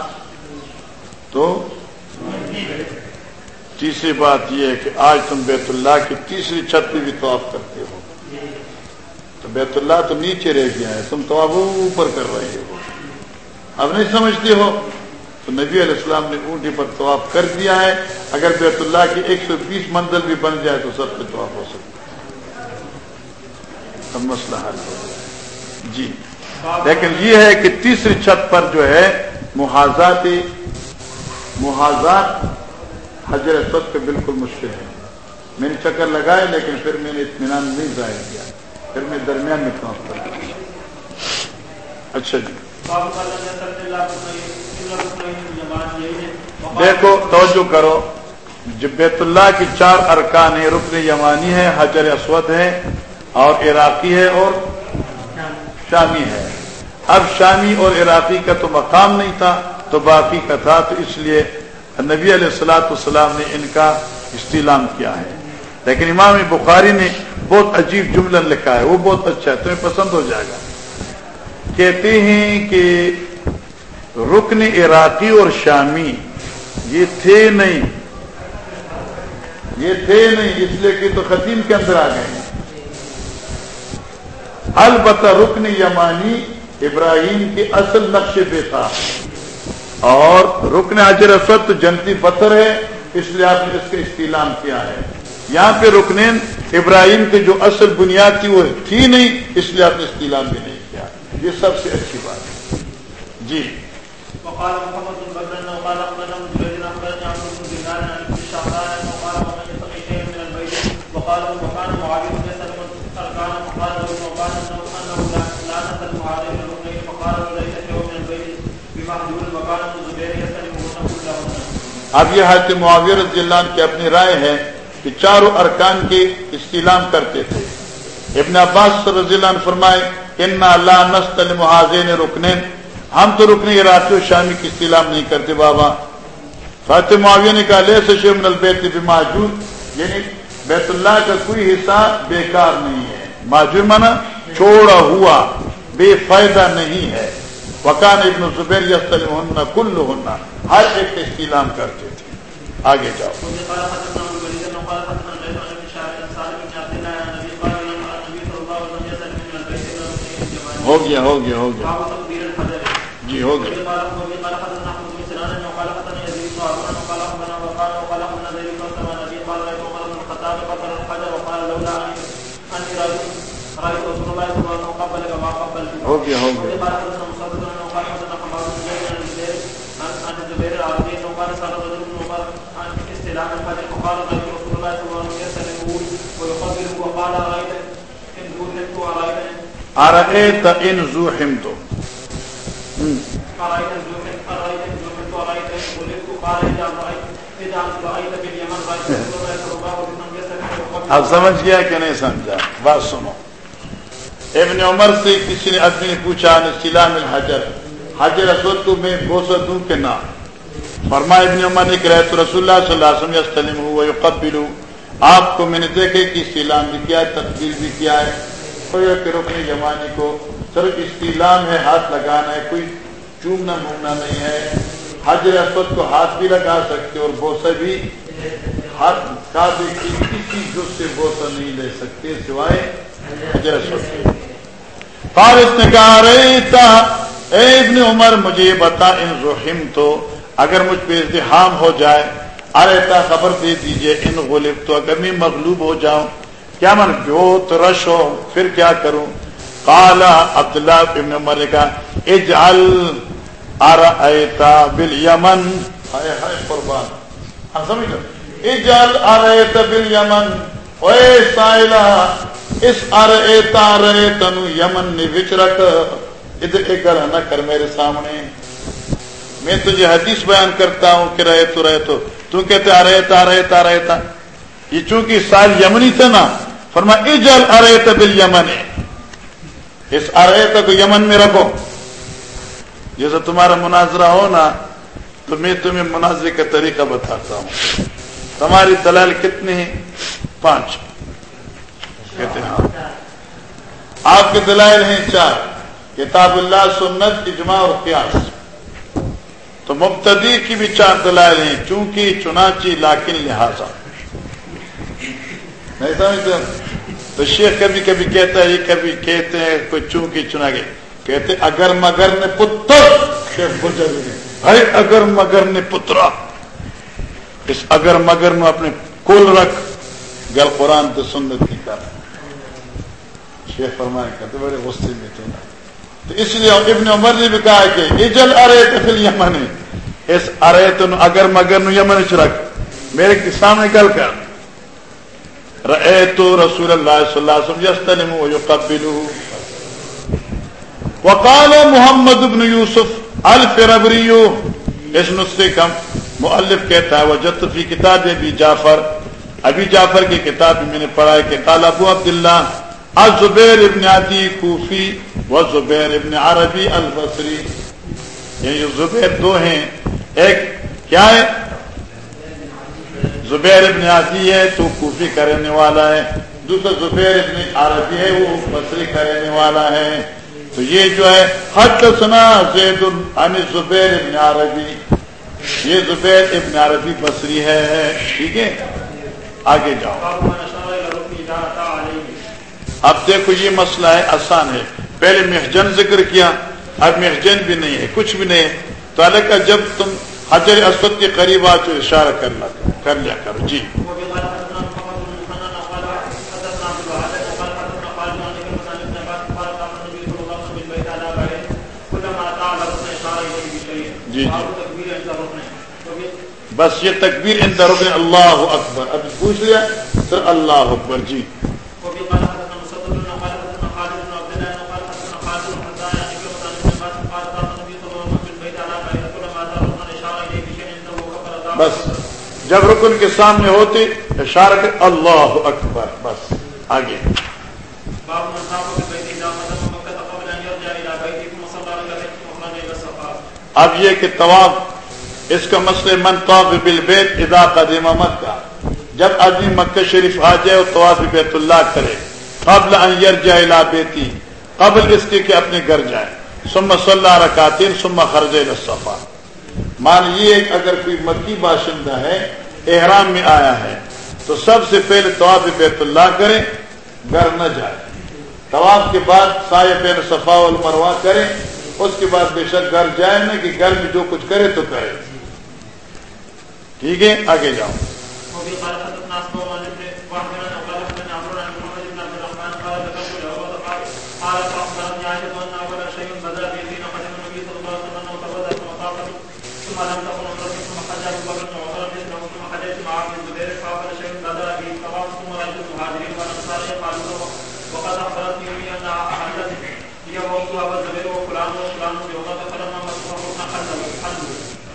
تو تیسری بات یہ ہے کہ آج تم بیت اللہ کی تیسری چھت پہ بھی طواف کرتے ہو۔ بیت اللہ تو نیچے رہ گیا ہے، تم تو اوپر کر رہے ہو۔ اب نہیں سمجھتے ہو؟ تو نبی علیہ السلام نے اونٹی پر طواف کر دیا ہے۔ اگر بیت اللہ کی ایک سو بیس منزل بھی بن جائے تو سب سے طواف ہو سکتا ہے۔ مسئلہ حل ہو جائے جی۔ لیکن یہ ہے کہ تیسری چھت پر جو ہے، محاذات محاذات حجر اسود پہ بالکل مشکل ہے۔ میں نے چکر لگائے لیکن پھر میں نے اطمینان نہیں ظاہر کیا۔ پھر میں درمیان میں طواف کر اچھا جی۔ دیکھو، توجہ کرو۔ جب بیت اللہ کی چار ارکان ہیں، رکن یمانی ہے حجر اسود ہے اور عراقی ہے اور شامی ہے اب شامی اور عراقی کا تو مقام نہیں تھا، تو باقی کا تھا، تو اس لیے نبی علیہ السلاۃ السلام نے ان کا استعلام کیا ہے۔ لیکن امام بخاری نے بہت عجیب جملہ لکھا ہے، وہ بہت اچھا ہے، تمہیں پسند ہو جائے گا۔ کہتے ہیں کہ رکن عراقی اور شامی، یہ تھے نہیں۔ یہ تھے نہیں، اس لیے کہ تو خطیم کے اندر آ گئے البتہ رکن یمانی ابراہیم کے اصل نقشے پہ تھا۔ اور رکن حجر اسود تو جنتی پتھر ہے، اس لیے آپ نے اس کا استعلام کیا ہے۔ یہاں پہ رکنین ابراہیم کے جو اصل بنیاد تھی وہ تھی نہیں اس لیے آپ نے استعلام بھی نہیں کیا یہ سب سے اچھی بات ہے جی اب یہ حضرت معاویہ رضی اللہ عنہ کی اپنی رائے ہے کہ چاروں ارکان کے استعلام کرتے تھے۔ ابن عباس رضی اللہ عنہ فرمائے ان اللہ نستلم حاضین رکنین ہم تو رکنے عراقی و شامی کی استعلام نہیں کرتے بابا۔ فاتح معاویہ نے کہا لے سشے من البیت بھی موجود یعنی بیت اللہ کا کوئی حصہ بیکار نہیں ہے۔ موجود مانا چھوڑا ہوا، بے فائدہ نہیں ہے۔ وکان ابن زبیر یسل ہونا کل ہونا ہر ایک استعلام کرتے تھے۔ آگے جاؤ۔ ہو گیا ہو گیا ہو گیا جی ہو گیا ہو گیا ہو گیا أرأيت إن زوحمت؟ اب سمجھ گیا کہ نہیں سمجھا؟ بات سنو۔ ابن عمر سے کسی نے آدمی نے پوچھا سلام الحجر؟ حجر اسود تو میں بوسا دوں کہ نہ۔ فرما ابن عمر نے کہا تو رسول اللہ صلی اللہ علیہ وسلم ہوا یقبلو آپ کو میں نے دیکھے کہ سلام بھی کیا ہے تقبیل بھی کیا ہے۔ کوئی رکن جمانے کو صرف استعلام ہے، ہاتھ لگانا ہے، کوئی چومنا مونگنا نہیں ہے۔ حجر اسود کو ہاتھ بھی لگا سکتے اور بوسا بھی۔ ہاتھ کا بھی کسی جس سے بوسا نہیں لے سکتے، سوائے حجر اسود فارس نے کہا رہی تھا اے ابن عمر، مجھے بتا، ان رحم تو اگر مجھ پہ ازدحام ہو جائے، ارے تا، خبر دے دیجیے، ان غلب تو اگر میں مغلوب ہو جاؤں۔ کیا من جو ترش ہو پھر کیا کروں؟ کالا عبداللہ ابن عمر نے کہا اجعل ارائیتا بالیمن۔ ہائے ہائے قربان۔ ہاں سمجھ لو اجعل ارائیتا بالیمن۔ اوے سائلہ، اس ارائیتا ارائیتن یمن نے وچ رکھ۔ ادھر ایک گھر نہ کر میرے سامنے۔ میں تجھے حدیث بیان کرتا ہوں کہ رہے تو رہے تو۔ تو کہتے آ رہے تھا رہے تھا رہے تھا یہ چونکہ سال یمنی تھا نا فرما اجل ارے بل یمن اس ارے کو یمن میں رکھو۔ جیسے تمہارا مناظرہ ہو نا، تو میں تمہیں مناظرے کا طریقہ بتاتا ہوں۔ تمہاری دلال کتنے ہیں؟ پانچ۔ کہتے ہیں ہاں۔ آپ کے دلائل ہیں چار۔ کتاب اللہ، سنت، اجماع اور قیاس۔ تو مبتدی کی بھی چار دلائل ہیں، چونکہ چنانچی لاکن لہذا۔ نہیں سمجھتے تو شیخ کبھی کبھی کہتا ہے یہ کبھی کہتے ہیں کوئی چونکی چنا گئے کہتے اگر مگر نے پتر شیخ ارے اگر مگر نے پترا اس اگر مگر میں اپنے کل رکھ گل قرآن تو سنت کی کر شیخ فرمائے کہتے بڑے غصے میں تھے تو اس لیے ابن عمر نے بھی کہا کہ اجل ارے تفل یمن اس ارے تو اگر مگر نو یمن چ رکھ میرے سامنے گل کر رأيت رسول الله صلى الله عليه وسلم يستلم ويقبله. وقال محمد بن يوسف الفربري اس نسخے کا مؤلف کہتا ہے، وجدت فی کتاب ابی جعفر. ابی جعفر کی کتاب میں نے پڑھا ہے کہ قال ابو عبداللہ، الزبیر ابن عدی کوفی و زبیر ابن عربی البصری. یہ زبیر دو ہیں، ایک کیا ہے؟ زبیر ابن عادی ہے، تو کوفی کا رہنے والا ہے۔ دوسرا زبیر ابن عربی ہے، وہ بصری کا رہنے والا ہے۔ تو یہ جو ہے حد سنا زید ان زبیر ابن عربی۔ یہ زبیر ابن عربی بصری ہے، ٹھیک ہے؟ آگے جاؤ۔ اب دیکھو، یہ مسئلہ ہے، آسان ہے۔ پہلے محجن ذکر کیا، اب محجن بھی نہیں ہے، کچھ بھی نہیں ہے۔ تو اللہ کا جب تم حجر اسود کے قریب آ تو اشارہ کرنا۔ کر لیا کرو جی جی جی بس یہ تکبیر اندر اللہ اکبر اب پوچھ لیا سر اللہ اکبر جی جب رکن کے سامنے ہوتی اشارہ اللہ اکبر، بس، آگے۔ اب یہ کہ طواف، اس کا مسئلہ من طواف بالبیت اذا قدیم مکہ۔ جب آدمی مکہ شریف آ جائے اور طواف بیت اللہ کرے، قبل ان یرجع الى بیتی، قبل اس کے کہ اپنے گھر جائے۔ ثم صلی رکعتین، ثم خرج الى الصفا۔ مان یہ اگر کوئی مکی باشندہ ہے، احرام میں آیا ہے، تو سب سے پہلے طواف بیت اللہ کرے گھر نہ جائے۔ طواف کے بعد سایہ پین صفا المروا کرے اس کے بعد بے شک گھر جائے نا کہ گھر میں جو کچھ کرے تو کرے۔ ٹھیک ہے؟ آگے جاؤ۔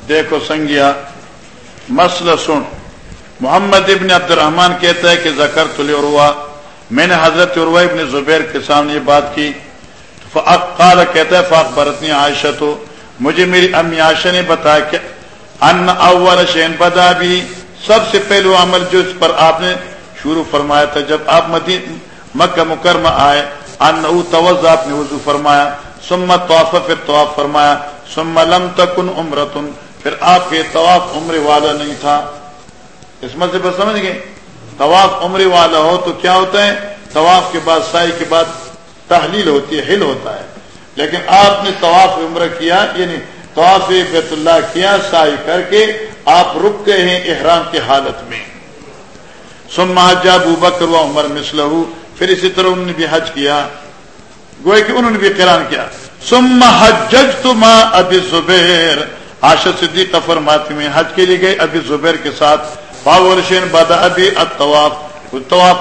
دیکھو سنگیا مسئلہ سن محمد ابن عبد الرحمان کہتا ہے کہ زکر تل عروا میں نے حضرت عروا ابن زبیر کے سامنے یہ بات کی قال کہتا ہے فاق برتنی عائشہ تو مجھے میری امی عائشہ نے بتایا کہ ان اول شین بدا بھی سب سے پہلو عمل جو اس پر آپ نے شروع فرمایا تھا، جب آپ مدین، مکہ مکرمہ آئے، ان توز آپ نے وضو فرمایا سمت طواف پھر طواف فرمایا سم لم تکن عمرتن، پھر آپ کے طواف عمر والا نہیں تھا۔ اس مسئلے پر سمجھ گئے؟ طواف عمر والا ہو تو کیا ہوتا ہے؟ طواف کے بعد، سائی کے بعد تحلیل ہوتی ہے، ہل ہوتا ہے۔ لیکن آپ نے طواف عمر کیا یعنی طواف بیت اللہ کیا سائی کر کے آپ رک گئے ہیں احرام کی حالت میں۔ سم حجا بکر و عمر مسلح پھر اسی طرح انہوں نے بھی حج کیا۔ گوئے کہ انہوں نے بھی قرآن کیا۔ سم حجج تو ماں ابھی زبیر۔ آشا صدیق فرماتی میں حج کے لیے گئے ابھی زبیر کے ساتھ۔ باورشین بدا ابھی اطواف طواف،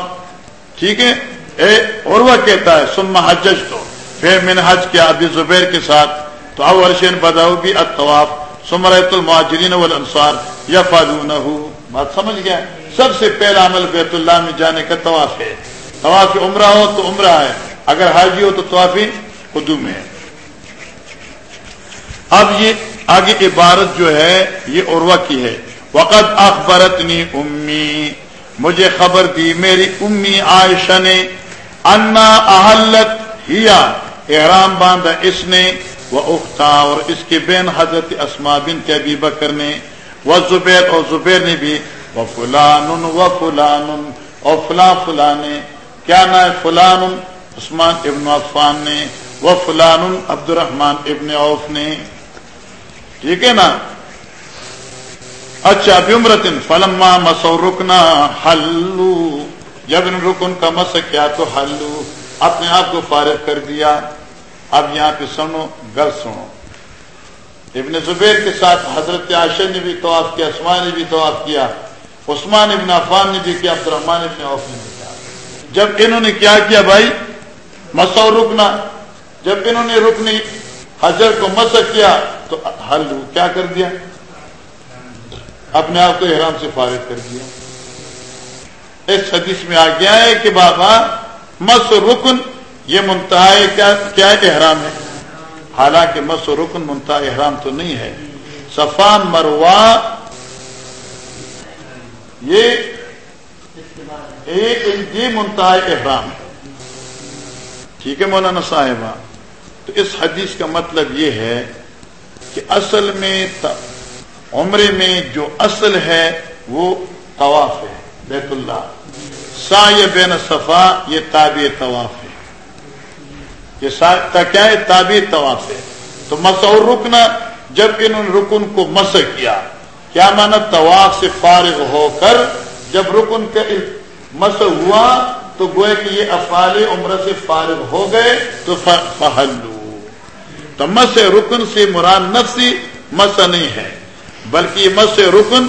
ٹھیک ہے؟ اے عروا کہتا ہے سم حجج تو پھر میں نے حج کیا ابھی زبیر کے ساتھ تو اورشین بدا بھی اطواف سمرت المہاجرین والانصار یا بات سمجھ گیا سب سے پہلا عمل بیت اللہ میں جانے کا طواف ہے۔ طواف عمرہ ہو تو عمرہ ہے۔ اگر حاجی ہو تو طوافی قدوم ہے۔ اب یہ آگے عبارت جو ہے، یہ عروا کی ہے۔ وقت اخبرتنی امی۔ مجھے خبر دی، میری امی عائشہ نے، انا احلت ہیا۔ احرام باندھا اس نے، وہ اختا اور اس کی بین حضرت اسما بن کے ابی بکر نے، وہ زبیر اور زبیر نے بھی، وہ فلان و فلان اور فلاں فلاں نے، کیا نا ہے؟ فلان عثمان ابن عفان نے، وہ فلان عبد الرحمان ابن عوف نے۔ ٹھیک ہے نا؟ اچھا بمرتن فلما مسو رکنا حلو۔ جب ان رکن کا مس کیا تو حلو، اپنے آپ کو فارغ کر دیا۔ اب یہاں پہ سنو گر سنو۔ ابن زبیر کے ساتھ حضرت عاشر نے بھی طواف کیا، عثمان نے بھی طواف کیا، عثمان ابن عفان نے بھی کیا عبد الرحمان ابن عوف نے بھی کیا۔ جب انہوں نے کیا کیا بھائی؟ مسو رکنا جب انہوں نے رکنی حضر کو مس کیا تو حل کیا کر دیا؟ اپنے آپ کو احرام سے فارغ کر دیا۔ اس حدیث میں آ گیا ہے کہ بابا مس رکن یہ منتہا کیا احرام ہے؟ حالانکہ مس رکن منتہا احرام تو نہیں ہے۔ صفا مروا یہ یہ منتہا احرام ہے۔ ٹھیک ہے مولانا صاحبہ، تو اس حدیث کا مطلب یہ ہے کہ اصل میں عمرے میں جو اصل ہے وہ طواف ہے، بیت اللہ۔ سا بین صفا یہ تابع طواف ہے۔ یہ کیا ہے؟ تابع طواف ہے تو مسور رکنا جب انہوں نے رکن کو مس کیا کیا مانا؟ طواف سے فارغ ہو کر جب رکن کا مس ہوا، تو گوئے کہ یہ افعال عمر سے فارغ ہو گئے، تو فہلو تو مس رکن سے مراد نفسی مس نہیں ہے، بلکہ یہ مس رکن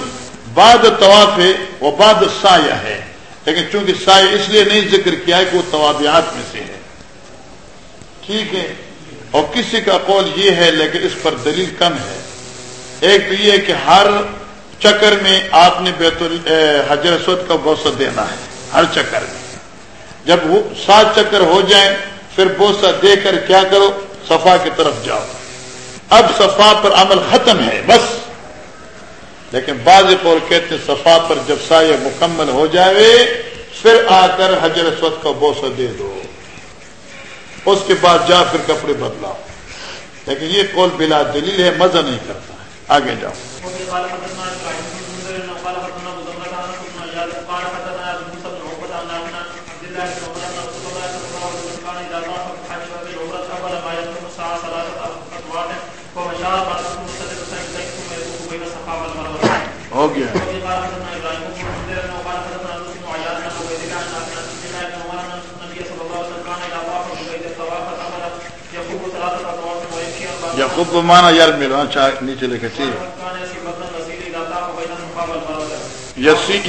بعد طواف ہے وہ بعد سایہ ہے۔ لیکن چونکہ سایہ اس لیے نہیں ذکر کیا ہے کہ وہ طوابیات میں سے ہے۔ ٹھیک ہے اور کسی کا قول یہ ہے لیکن اس پر دلیل کم ہے۔ ایک تو یہ کہ ہر چکر میں آپ نے بیت حجر کا بوسہ دینا ہے، ہر چکر میں۔ جب وہ سات چکر ہو جائیں، پھر بوسہ دے کر کیا کرو؟ صفا کی طرف جاؤ۔ اب صفا پر عمل ختم ہے، بس۔ لیکن بعض قول کہتے ہیں صفا پر جب سایہ مکمل ہو جائے پھر آ کر حجر کا بوسہ دے دو۔ اس کے بعد جا پھر کپڑے بدلاؤ۔ لیکن یہ قول بلا دلیل ہے، مزہ نہیں کرتا ہے۔ آگے جاؤ۔ یقوب مانا یار میرا چاہ نیچے لکھے ٹھیک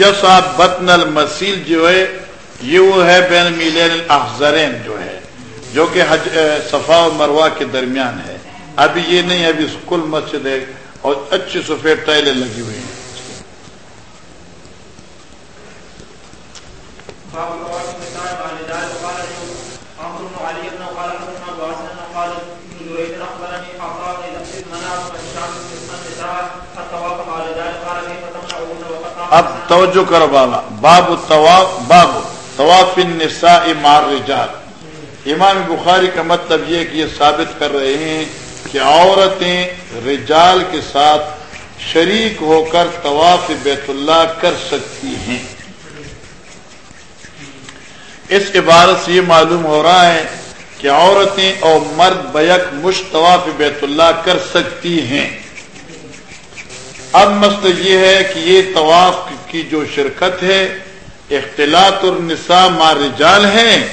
یس بطن المسیل جو ہے، یہ وہ ہے بین میلین الحزرین جو ہے، جو کہ حج صفا و مروا کے درمیان ہے۔ ابھی یہ نہیں، ابھی کل مسجد ہے اور اچھی سفید ٹائلیں لگی ہوئی ہیں۔ توجہ کرو بالا باب باب طواف النساء مار رجال امام بخاری کا مطلب یہ کہ یہ ثابت کر رہے ہیں کہ عورتیں رجال کے ساتھ شریک ہو کر طواف بیت اللہ کر سکتی ہیں۔ اس عبارت سے یہ معلوم ہو رہا ہے کہ عورتیں اور مرد بیک مشتواف بیت اللہ کر سکتی ہیں۔ اب مسئلہ یہ ہے کہ یہ طواف کی جو شرکت ہے، اختلاط النساء مار رجال ہے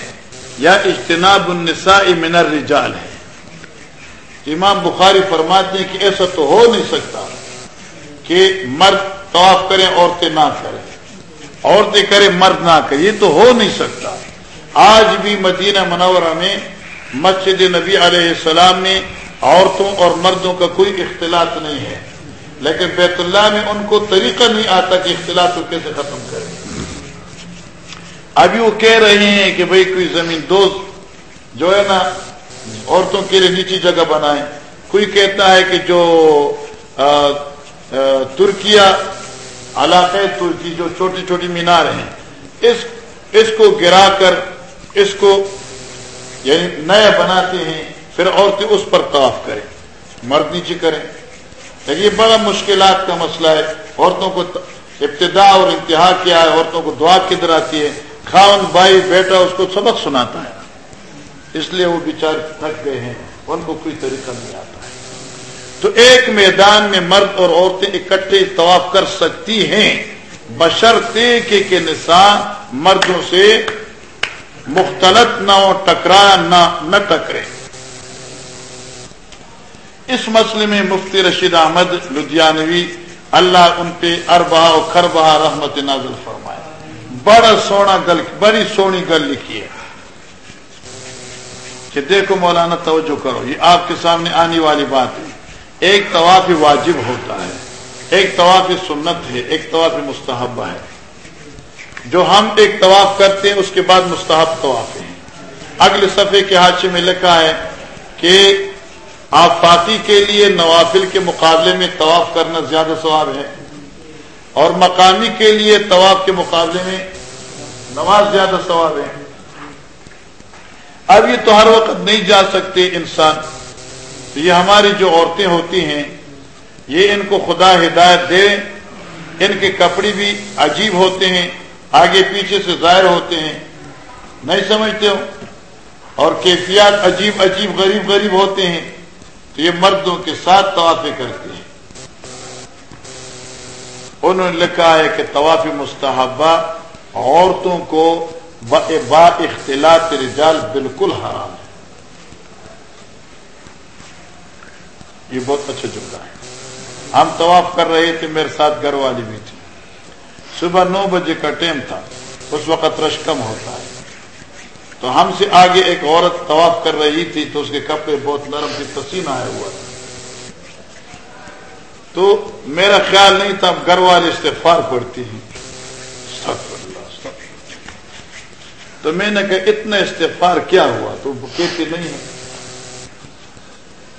یا اجتناب النساء من الرجال ہے امام بخاری فرماتے ہیں کہ ایسا تو ہو نہیں سکتا کہ مرد طواف کریں عورتیں نہ کریں۔ عورتیں کریں مرد نہ کریں یہ تو ہو نہیں سکتا۔ آج بھی مدینہ منورہ میں مسجد نبی علیہ السلام میں عورتوں اور مردوں کا کوئی اختلاط نہیں ہے۔ لیکن بیت اللہ میں ان کو طریقہ نہیں آتا کہ اختلاف کو کیسے ختم کرے ابھی وہ کہہ رہے ہیں کہ بھئی کوئی زمین دوست جو ہے نا عورتوں کے لیے نیچی جگہ بنائے کوئی کہتا ہے کہ جو ترکیا علاقے ترکی جو چھوٹی چھوٹی مینار ہیں، اس اس کو گرا کر، اس کو یعنی نیا بناتے ہیں، پھر عورتیں اس پر طواف کریں، مرد نیچے کریں۔ یہ بڑا مشکلات کا مسئلہ ہے۔ عورتوں کو ابتدا اور انتہا کیا ہے، عورتوں کو دعا کدھر آتی ہے؟ خاون بھائی، بیٹا اس کو سبق سناتا ہے۔ اس لیے وہ بیچارے تھک گئے ہیں، ان کو کوئی طریقہ نہیں آتا۔ ہے تو ایک میدان میں مرد اور عورتیں اکٹھے طواف کر سکتی ہیں۔ بشرتے کے نساء مردوں سے مختلط نہ ہو، ٹکرا نہ نہ ٹکرے۔ اس مسئلے میں مفتی رشید احمد لدھیانوی اللہ ان پہ اربا و خربہ رحمت نازل فرمائے۔ بڑا سونا گل بڑی سونی گل لکھی ہے۔ کہ دیکھو مولانا توجہ کرو، یہ آپ کے سامنے آنے والی بات ہے۔ ایک طواف واجب ہوتا ہے، ایک طواف سنت ہے، ایک طواف مستحبہ ہے۔ جو ہم ایک طواف کرتے ہیں، اس کے بعد مستحب طواف ہیں۔ اگلے صفحے کے حادثے میں لکھا ہے کہ آفاقی کے لیے نوافل کے مقابلے میں طواف کرنا زیادہ ثواب ہے اور مقامی کے لیے طواف کے مقابلے میں نماز زیادہ ثواب ہے۔ اب یہ تو ہر وقت نہیں جا سکتے انسان۔ تو یہ ہماری جو عورتیں ہوتی ہیں، یہ ان کو خدا ہدایت دے۔ ان کے کپڑے بھی عجیب ہوتے ہیں، آگے پیچھے سے ظاہر ہوتے ہیں۔ نہیں سمجھتے ہو؟ اور کیفیات عجیب عجیب غریب غریب ہوتے ہیں۔ تو یہ مردوں کے ساتھ طوافے کرتے ہیں۔ انہوں نے لکھا ہے کہ طواف مستحبہ عورتوں کو با اختلاط رجال بالکل حرام ہے۔ یہ بہت اچھا جملہ ہے۔ ہم طواف کر رہے تھے، میرے ساتھ گھر والی بھی تھی صبح نو بجے کا ٹائم تھا، اس وقت رش کم ہوتا ہے۔ تو ہم سے آگے ایک عورت طواف کر رہی تھی تو اس کے کپڑے بہت نرم تھے، پسینہ آیا ہوا تھا۔ تو میرا خیال نہیں تھا گھر والے استفار پڑتی ہیں۔ تو میں نے کہا، اتنا استفار کیا ہوا؟ تو کہتی نہیں ہے۔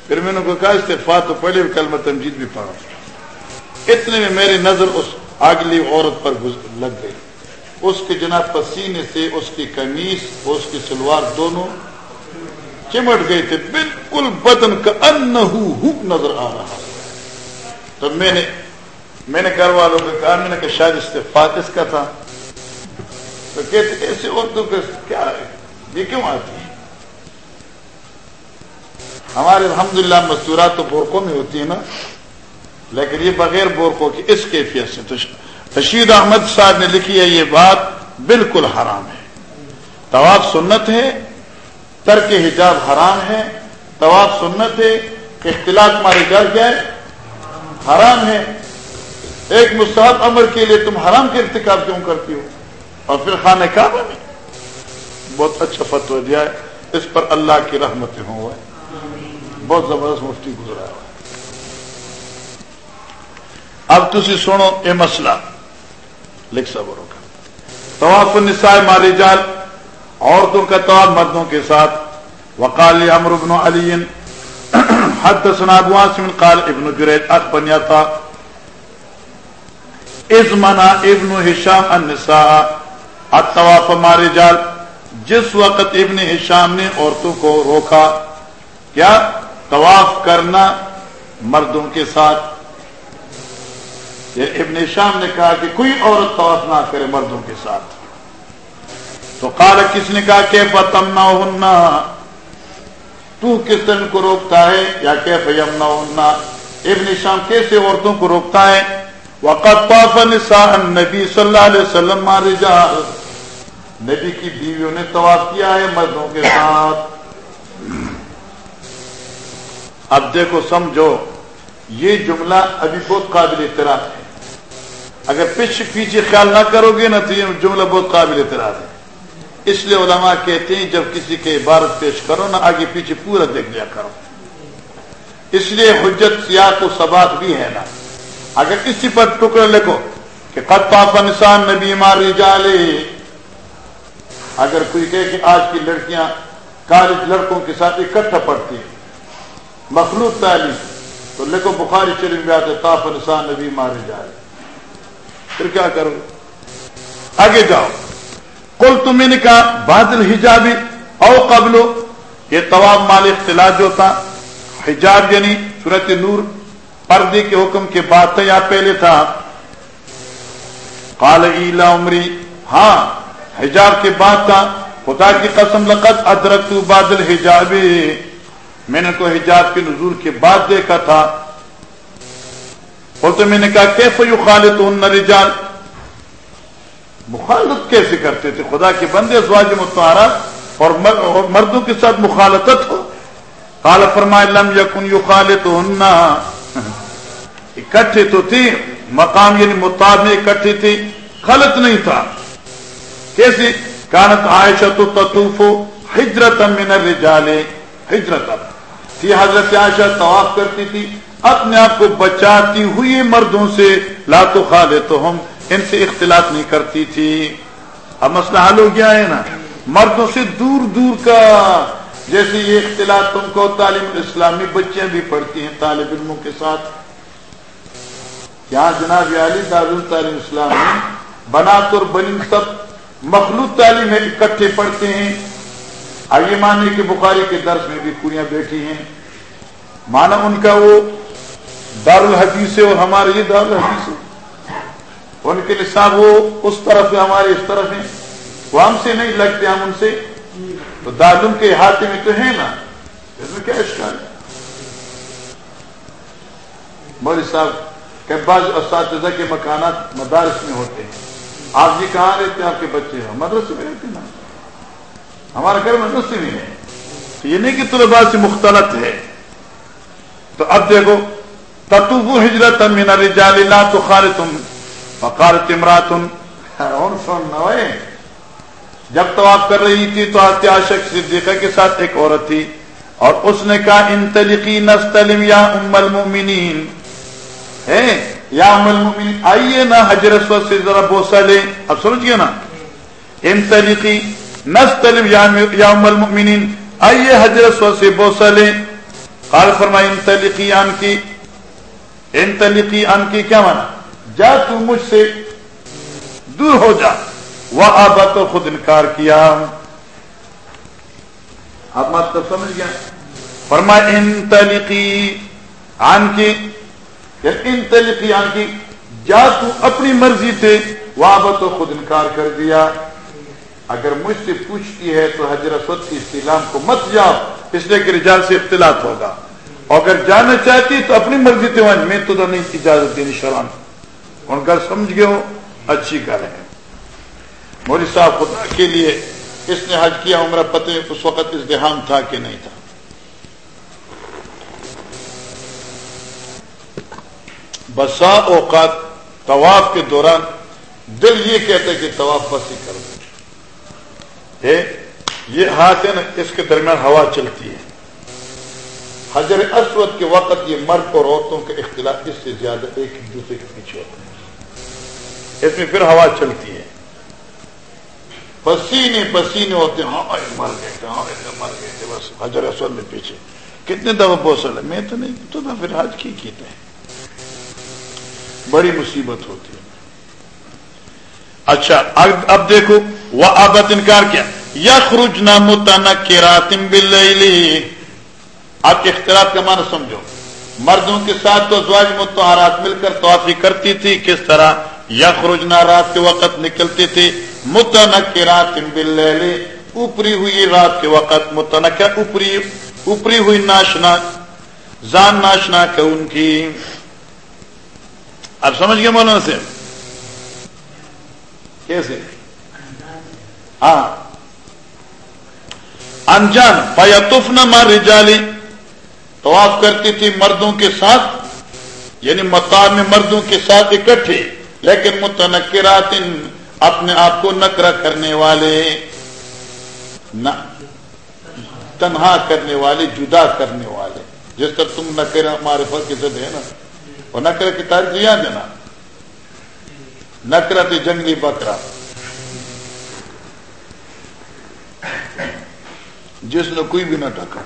پھر میں نے کہا استفار تو پہلے بھی کل میں تمجید بھی پڑھا۔ اتنے میں میری نظر اس اگلی عورت پر لگ گئی۔ اس کے جناب پسینے سے اس کی کمیز اس کی سلوار دونوں چمٹ گئے تھے بالکل بدن کا ان نظر آ رہا۔ تو میں نے میں نے گھر والوں کو کہا، میں نے کہا، شاید استفاق اس کا تھا۔ تو کہتے ایسے عورتوں کا کیا ہے یہ کیوں آتی ہے ہمارے الحمدللہ مستورات تو بورکوں میں ہوتی ہے نا، لیکن یہ بغیر بورکوں کی اس کیفیت سے رشید احمد صاحب نے لکھی ہے، یہ بات بالکل حرام ہے۔ طواف سنت ہے، ترک حجاب حرام ہے۔ طواف سنت ہے، اختلاط مارے جل جائے، حرام ہے۔ ایک مستحب امر کے لیے تم حرام کے ارتکاب کیوں کرتی ہو؟ اور پھر خانہ کعبہ میں؟ بہت اچھا فتو دیا ہے۔ اس پر اللہ کی رحمتیں ہوں۔ بہت زبردست مفتی گزرا ہے۔ اب تھی سنو، یہ مسئلہ۔ لکھ سبروں کا۔ طواف النساء مالی جال، عورتوں کا طواف مردوں کے ساتھ۔ وقال امر ابن علی حد سنا ابن قال، ابن جرید اخبنیتا از منا ابن ہشام النساء، الطواف مالی جال۔ جس وقت ابن ہشام نے عورتوں کو روکا، کیا طواف کرنا مردوں کے ساتھ؟ ابن شام نے کہا کہ کوئی عورت طواف نہ کرے مردوں کے ساتھ۔ تو قال، کس نے کہا؟ کہ فتم نہ تو کس دن کو روکتا ہے؟ یا کہ فیم نہ ابن شام کیسے عورتوں کو روکتا ہے؟ وقت طاف نساء صلی اللہ علیہ وسلم رجال نبی کی بیویوں نے طواف کیا ہے مردوں کے ساتھ۔ اب دیکھو، سمجھو، یہ جملہ ابھی بہت قابل اعتراض ہے۔ اگر پیچھے پیچھے خیال نہ کرو گے نا تو یہ جملہ بہت قابل اعتراض ہے۔ اس لیے علماء کہتے ہیں جب کسی کے عبارت پیش کرو نا، آگے پیچھے پورا دیکھ لیا کرو۔ اس لیے حجت سیاح کو سبات بھی ہے نا۔ اگر کسی پر ٹکڑا لکھو کہ قطاف انسان نبی ماری جالے اگر کوئی کہے کہ آج کی لڑکیاں کالج لڑکوں کے ساتھ اکٹھا پڑتی ہیں۔ مخلوط تعلیم۔ تو لکھو بخاری شریف میں آتے تاف انسان نبی مارے جائے پھر کیا کرو؟ گے آگے جاؤ۔ کل تمہیں نے کہا بادل ہجابی او قبل، یہ طواب مال اختلاط جو تھا۔ حجاب یعنی صورت نور، پردے کے حکم کے بعد تھا یا پہلے تھا؟ قال ایلا عمری ہاں حجاب کے بعد تھا۔ خدا کی قسم، لقد ادرک بادل حجاب میں نے تو حجاب کے نزول کے بعد دیکھا تھا۔ اور تو میں نے کہا کیسے یو خالد رجال مخالت کیسے کرتے تھے؟ خدا کے بندے زواج متحرہ اور مردوں کے ساتھ مخالطت ہو؟ کال فرمائے، لم یقن یو خالد اکٹھے تو تھی، مقام یعنی متاد میں اکٹھے تھی، خلط نہیں تھا۔ کیسے؟ کانت عائشہ تو تطوف ہجرت من الرجال ہجرت تھی حضرت عائشہ طواف کرتی تھی۔ اپنے آپ کو بچاتی ہوئی مردوں سے لا تو خالے تو ہم ان سے اختلاط نہیں کرتی تھی۔ اب مسئلہ حل ہو گیا ہے نا۔ مردوں سے دور دور کا، جیسے یہ اختلاط تم کو تعلیم اسلامی بچیاں بھی پڑھتی ہیں طالب علموں کے ساتھ۔ یہاں جناب علی دار تعلیم اسلامی، بنات اور بنی سب مخلوط تعلیم ہے اکٹھے پڑھتے ہیں۔ آئیے ماننے کے بخاری کے درس میں بھی پوریاں بیٹھی ہیں۔ مانا ان کا وہ دار الحدیث ہے اور ہمارے یہ دار الحدیث ہے ان کے نصاب وہ اس طرف ہے ہمارے اس طرف ہیں۔ وہ ہم سے نہیں لگتے، ہم ان سے۔ تو دارالعلوم کے احاطے میں تو ہے نا۔ اس میں کیا اشکال؟ ہے مودی صاحب، کہ بعض اساتذہ کے مکانات مدارس میں ہوتے ہیں۔ آپ جی کہاں رہتے ہیں؟ آپ کے بچے ہیں۔ مدرسے میں رہتے ہیں نا۔ ہمارا گھر مدرسے میں ہے۔ یہ نہیں کہ طلباء سے مختلط ہے۔ تو اب دیکھو تتوب ہجرت من الرجال لا تخالتم فقالت امراتن. اور سن نوے جب تو آپ کر رہی تھی تو آتیاشک صدیقہ کے ساتھ ایک عورت تھی اور اس نے کہا انتلقی نستلم یا ام المؤمنین. ہے یا ام المؤمنین آئیے نا حجر اسود سے ذرا بوسا لیں. اب سمجھ گئے نا؟ انتلقی نستلم یا ام المؤمنین آئیے حجر اسود سے بوسا لیں. قال فرمائی انتلقی ان کی انتلقی ان کی کیا مانا؟ جا تو مجھ سے دور ہو جا۔ وہ آبا تو خود انکار کیا۔ آپ بات تو سمجھ گیا فرما ان تلقی آن کی یعنی ان تلقی آن کی، جا تو اپنی مرضی سے۔ وہ آبا تو خود انکار کر دیا۔ اگر مجھ سے پوچھتی ہے تو حضرت کی استعلام کو مت جاؤ، اس لیے کہ رجال سے اختلاط ہوگا۔ اگر جانا چاہتی تو اپنی مرضی سے میں تو نہیں، اجازت دینی شران ان کا سمجھ گئے ہو؟ اچھی گل ہے۔ موری صاحب خدا کے لیے اس نے حج کیا، عمرہ پتے اس وقت ازدحام تھا کہ نہیں تھا۔ بسا اوقات طواف کے دوران دل یہ کہتے کہ طواف بس ہی کر دو۔ یہ ہاتھ ہے نا، اس کے درمیان ہوا چلتی ہے۔ حجر اسود کے وقت یہ مرد اور عورتوں کے اختلاف اس سے زیادہ ایک دوسرے کے پیچھے ہوتے ہیں اس میں پھر ہوا چلتی ہے۔ پسینے پسینے ہوتے ہاں مر گئے ہاں مر گئے تھے بس حجر اسود میں پیچھے۔ کتنے دفعہ بوسل ہے؟ میں تو نہیں، تو نہ پھر حج کی کیتے ہیں۔ بڑی مصیبت ہوتی ہے۔ اچھا اب دیکھو وہ آبت انکار کیا؟ یا خروج نہ متانا کے راتم بل آپ کے اختلاف کا معنی سمجھو۔ مردوں کے ساتھ تو زواج متحرات مل کر توافی کرتی تھی، کس طرح؟ یا رات کے وقت نکلتی تھی۔ متنک رات اوپری ہوئی رات کے وقت متنک اوپری اوپری ہوئی ناشنا، زان ناشنا کہ ان کی۔ اب سمجھ گئے مولانا سے کیسے؟ ہاں۔ انجان پیاتف نہ مار رجالی طواف کرتی تھی مردوں کے ساتھ یعنی مقام میں مردوں کے ساتھ اکٹھے، لیکن متنکرات اپنے آپ کو نکرا کرنے والے نہ تنہا کرنے والے، جدا کرنے والے۔ جس طرح تم نکر ہمارے فرق زد ہے نا۔ اور نکر کی تاریخ یاد ہے نا۔ نکرا تھی جنگلی بکرا۔ جس نے کوئی بھی نہ ٹکا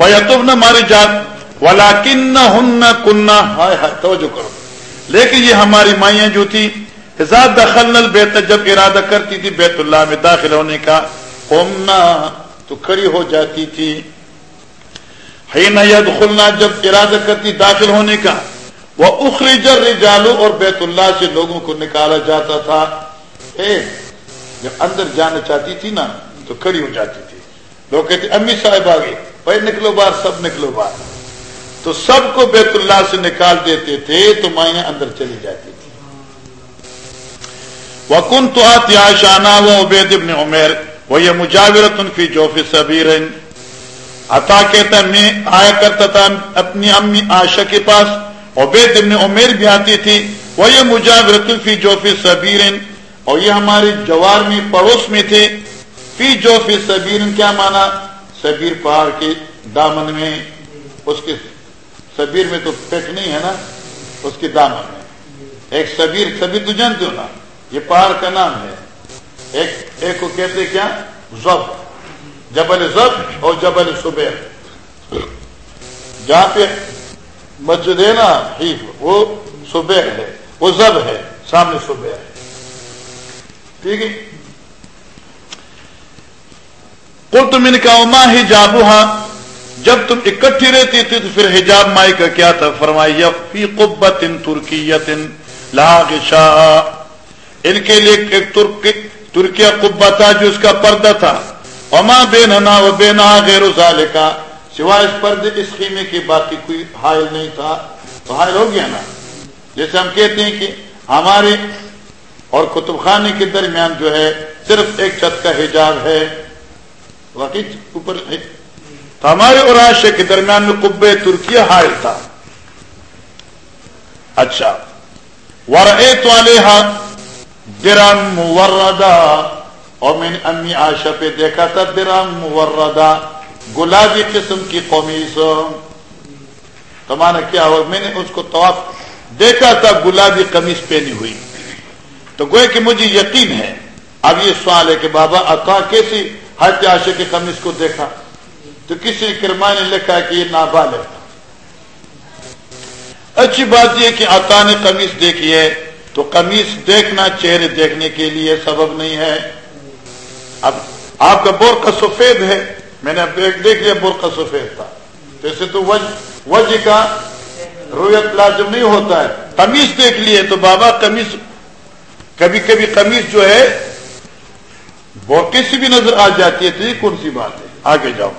فیتب نہ ماری جات والا کن ہن کنہ ہائے ہائے، توجہ کرو۔ لیکن یہ ہماری مائیں جو تھی دخل بیت جب ارادہ کرتی تھی بیت اللہ میں داخل ہونے کا قومنا تو کھڑی ہو جاتی تھی۔ ید خلنا جب ارادہ کرتی داخل ہونے کا وہ اخری جر جالو اور بیت اللہ سے لوگوں کو نکالا جاتا تھا۔ اے، جب اندر جانا چاہتی تھی نا، تو کھڑی ہو جاتی تھی۔ لوگ کہتے، امی صاحب آگے بھائی نکلو بار سب نکلو بار تو سب کو بیت اللہ سے نکال دیتے تھے، تو مائیں اندر چلی جاتی تھی۔ وکن تو آتی آشانہ وہ عبید ابن عمیر وہ یہ مجاورت فی جوف صبیر عطا کہتا میں آیا کرتا تھا اپنی امی آشا کے پاس۔ عبید ابن عمیر بھی آتی تھی۔ وہ یہ مجاورت فی جوف صبیر اور یہ ہمارے جوار میں، پڑوس میں تھے۔ فی جوف صبیر کیا مانا سبیر پہاڑ کے دامن میں، اس کے سبیر میں تو پیٹ نہیں ہے نا، اس کے دامن میں۔ ایک سبیر سبیر تو جانتے ہو نا، یہ پہاڑ کا نام ہے۔ ایک ایک کو کہتے کیا؟ زب۔ جبل زب اور جبل صبح جہاں پہ مسجد ہے نا وہ صبح ہے، وہ زب ہے، سامنے صبح ہے۔ ٹھیک ہے؟ کل تم ان کا اما ہی جب تم اکٹھی رہتی تھی تو پھر حجاب مائی کا کیا تھا؟ فرمائی فی قبت ان ترکیت ان کے لیے ایک ترکیہ قبا تھا جو اس کا پردہ تھا۔ اما بے ننا و بے نا غیر کا سوائے اس پردے اس خیمے کے باقی کوئی حائل نہیں تھا۔ تو حائل ہو گیا نا؟ جیسے ہم کہتے ہیں کہ ہمارے اور کتب خانے کے درمیان جو ہے صرف ایک چھت کا حجاب ہے۔ واقعی اوپر تو ہمارے اور عائشہ کے درمیان میں کب ترکی حائل تھا۔ اچھا۔ ور تو درام موردا اور میں نے امی عائشہ پہ دیکھا تھا درام موردا گلابی قسم کی قومیز تمہارا کیا ہوا؟ میں نے اس کو طواف دیکھا تھا گلابی قمیص پہنی ہوئی۔ تو گوئے کہ مجھے یقین ہے۔ اب یہ سوال ہے کہ بابا عطا کیسی ہر عاشق کی قمیص کو دیکھا تو کسی کرما نے لکھا کہ یہ نابال ہے اچھی بات یہ کہ عطا نے قمیص دیکھی ہے تو قمیص دیکھنا، چہرے دیکھنے کے لیے سبب نہیں ہے۔ اب آپ کا بور کا سفید ہے۔ میں نے دیکھ لیا بور کا سفید تھا۔ جیسے تو وجہ کا رویت لازم نہیں ہوتا ہے۔ قمیص دیکھ لیے تو بابا، قمیص، کبھی کبھی قمیص جو ہے وہ کسی بھی نظر آ جاتی ہے تو یہ کون سی بات ہے؟ آگے جاؤ۔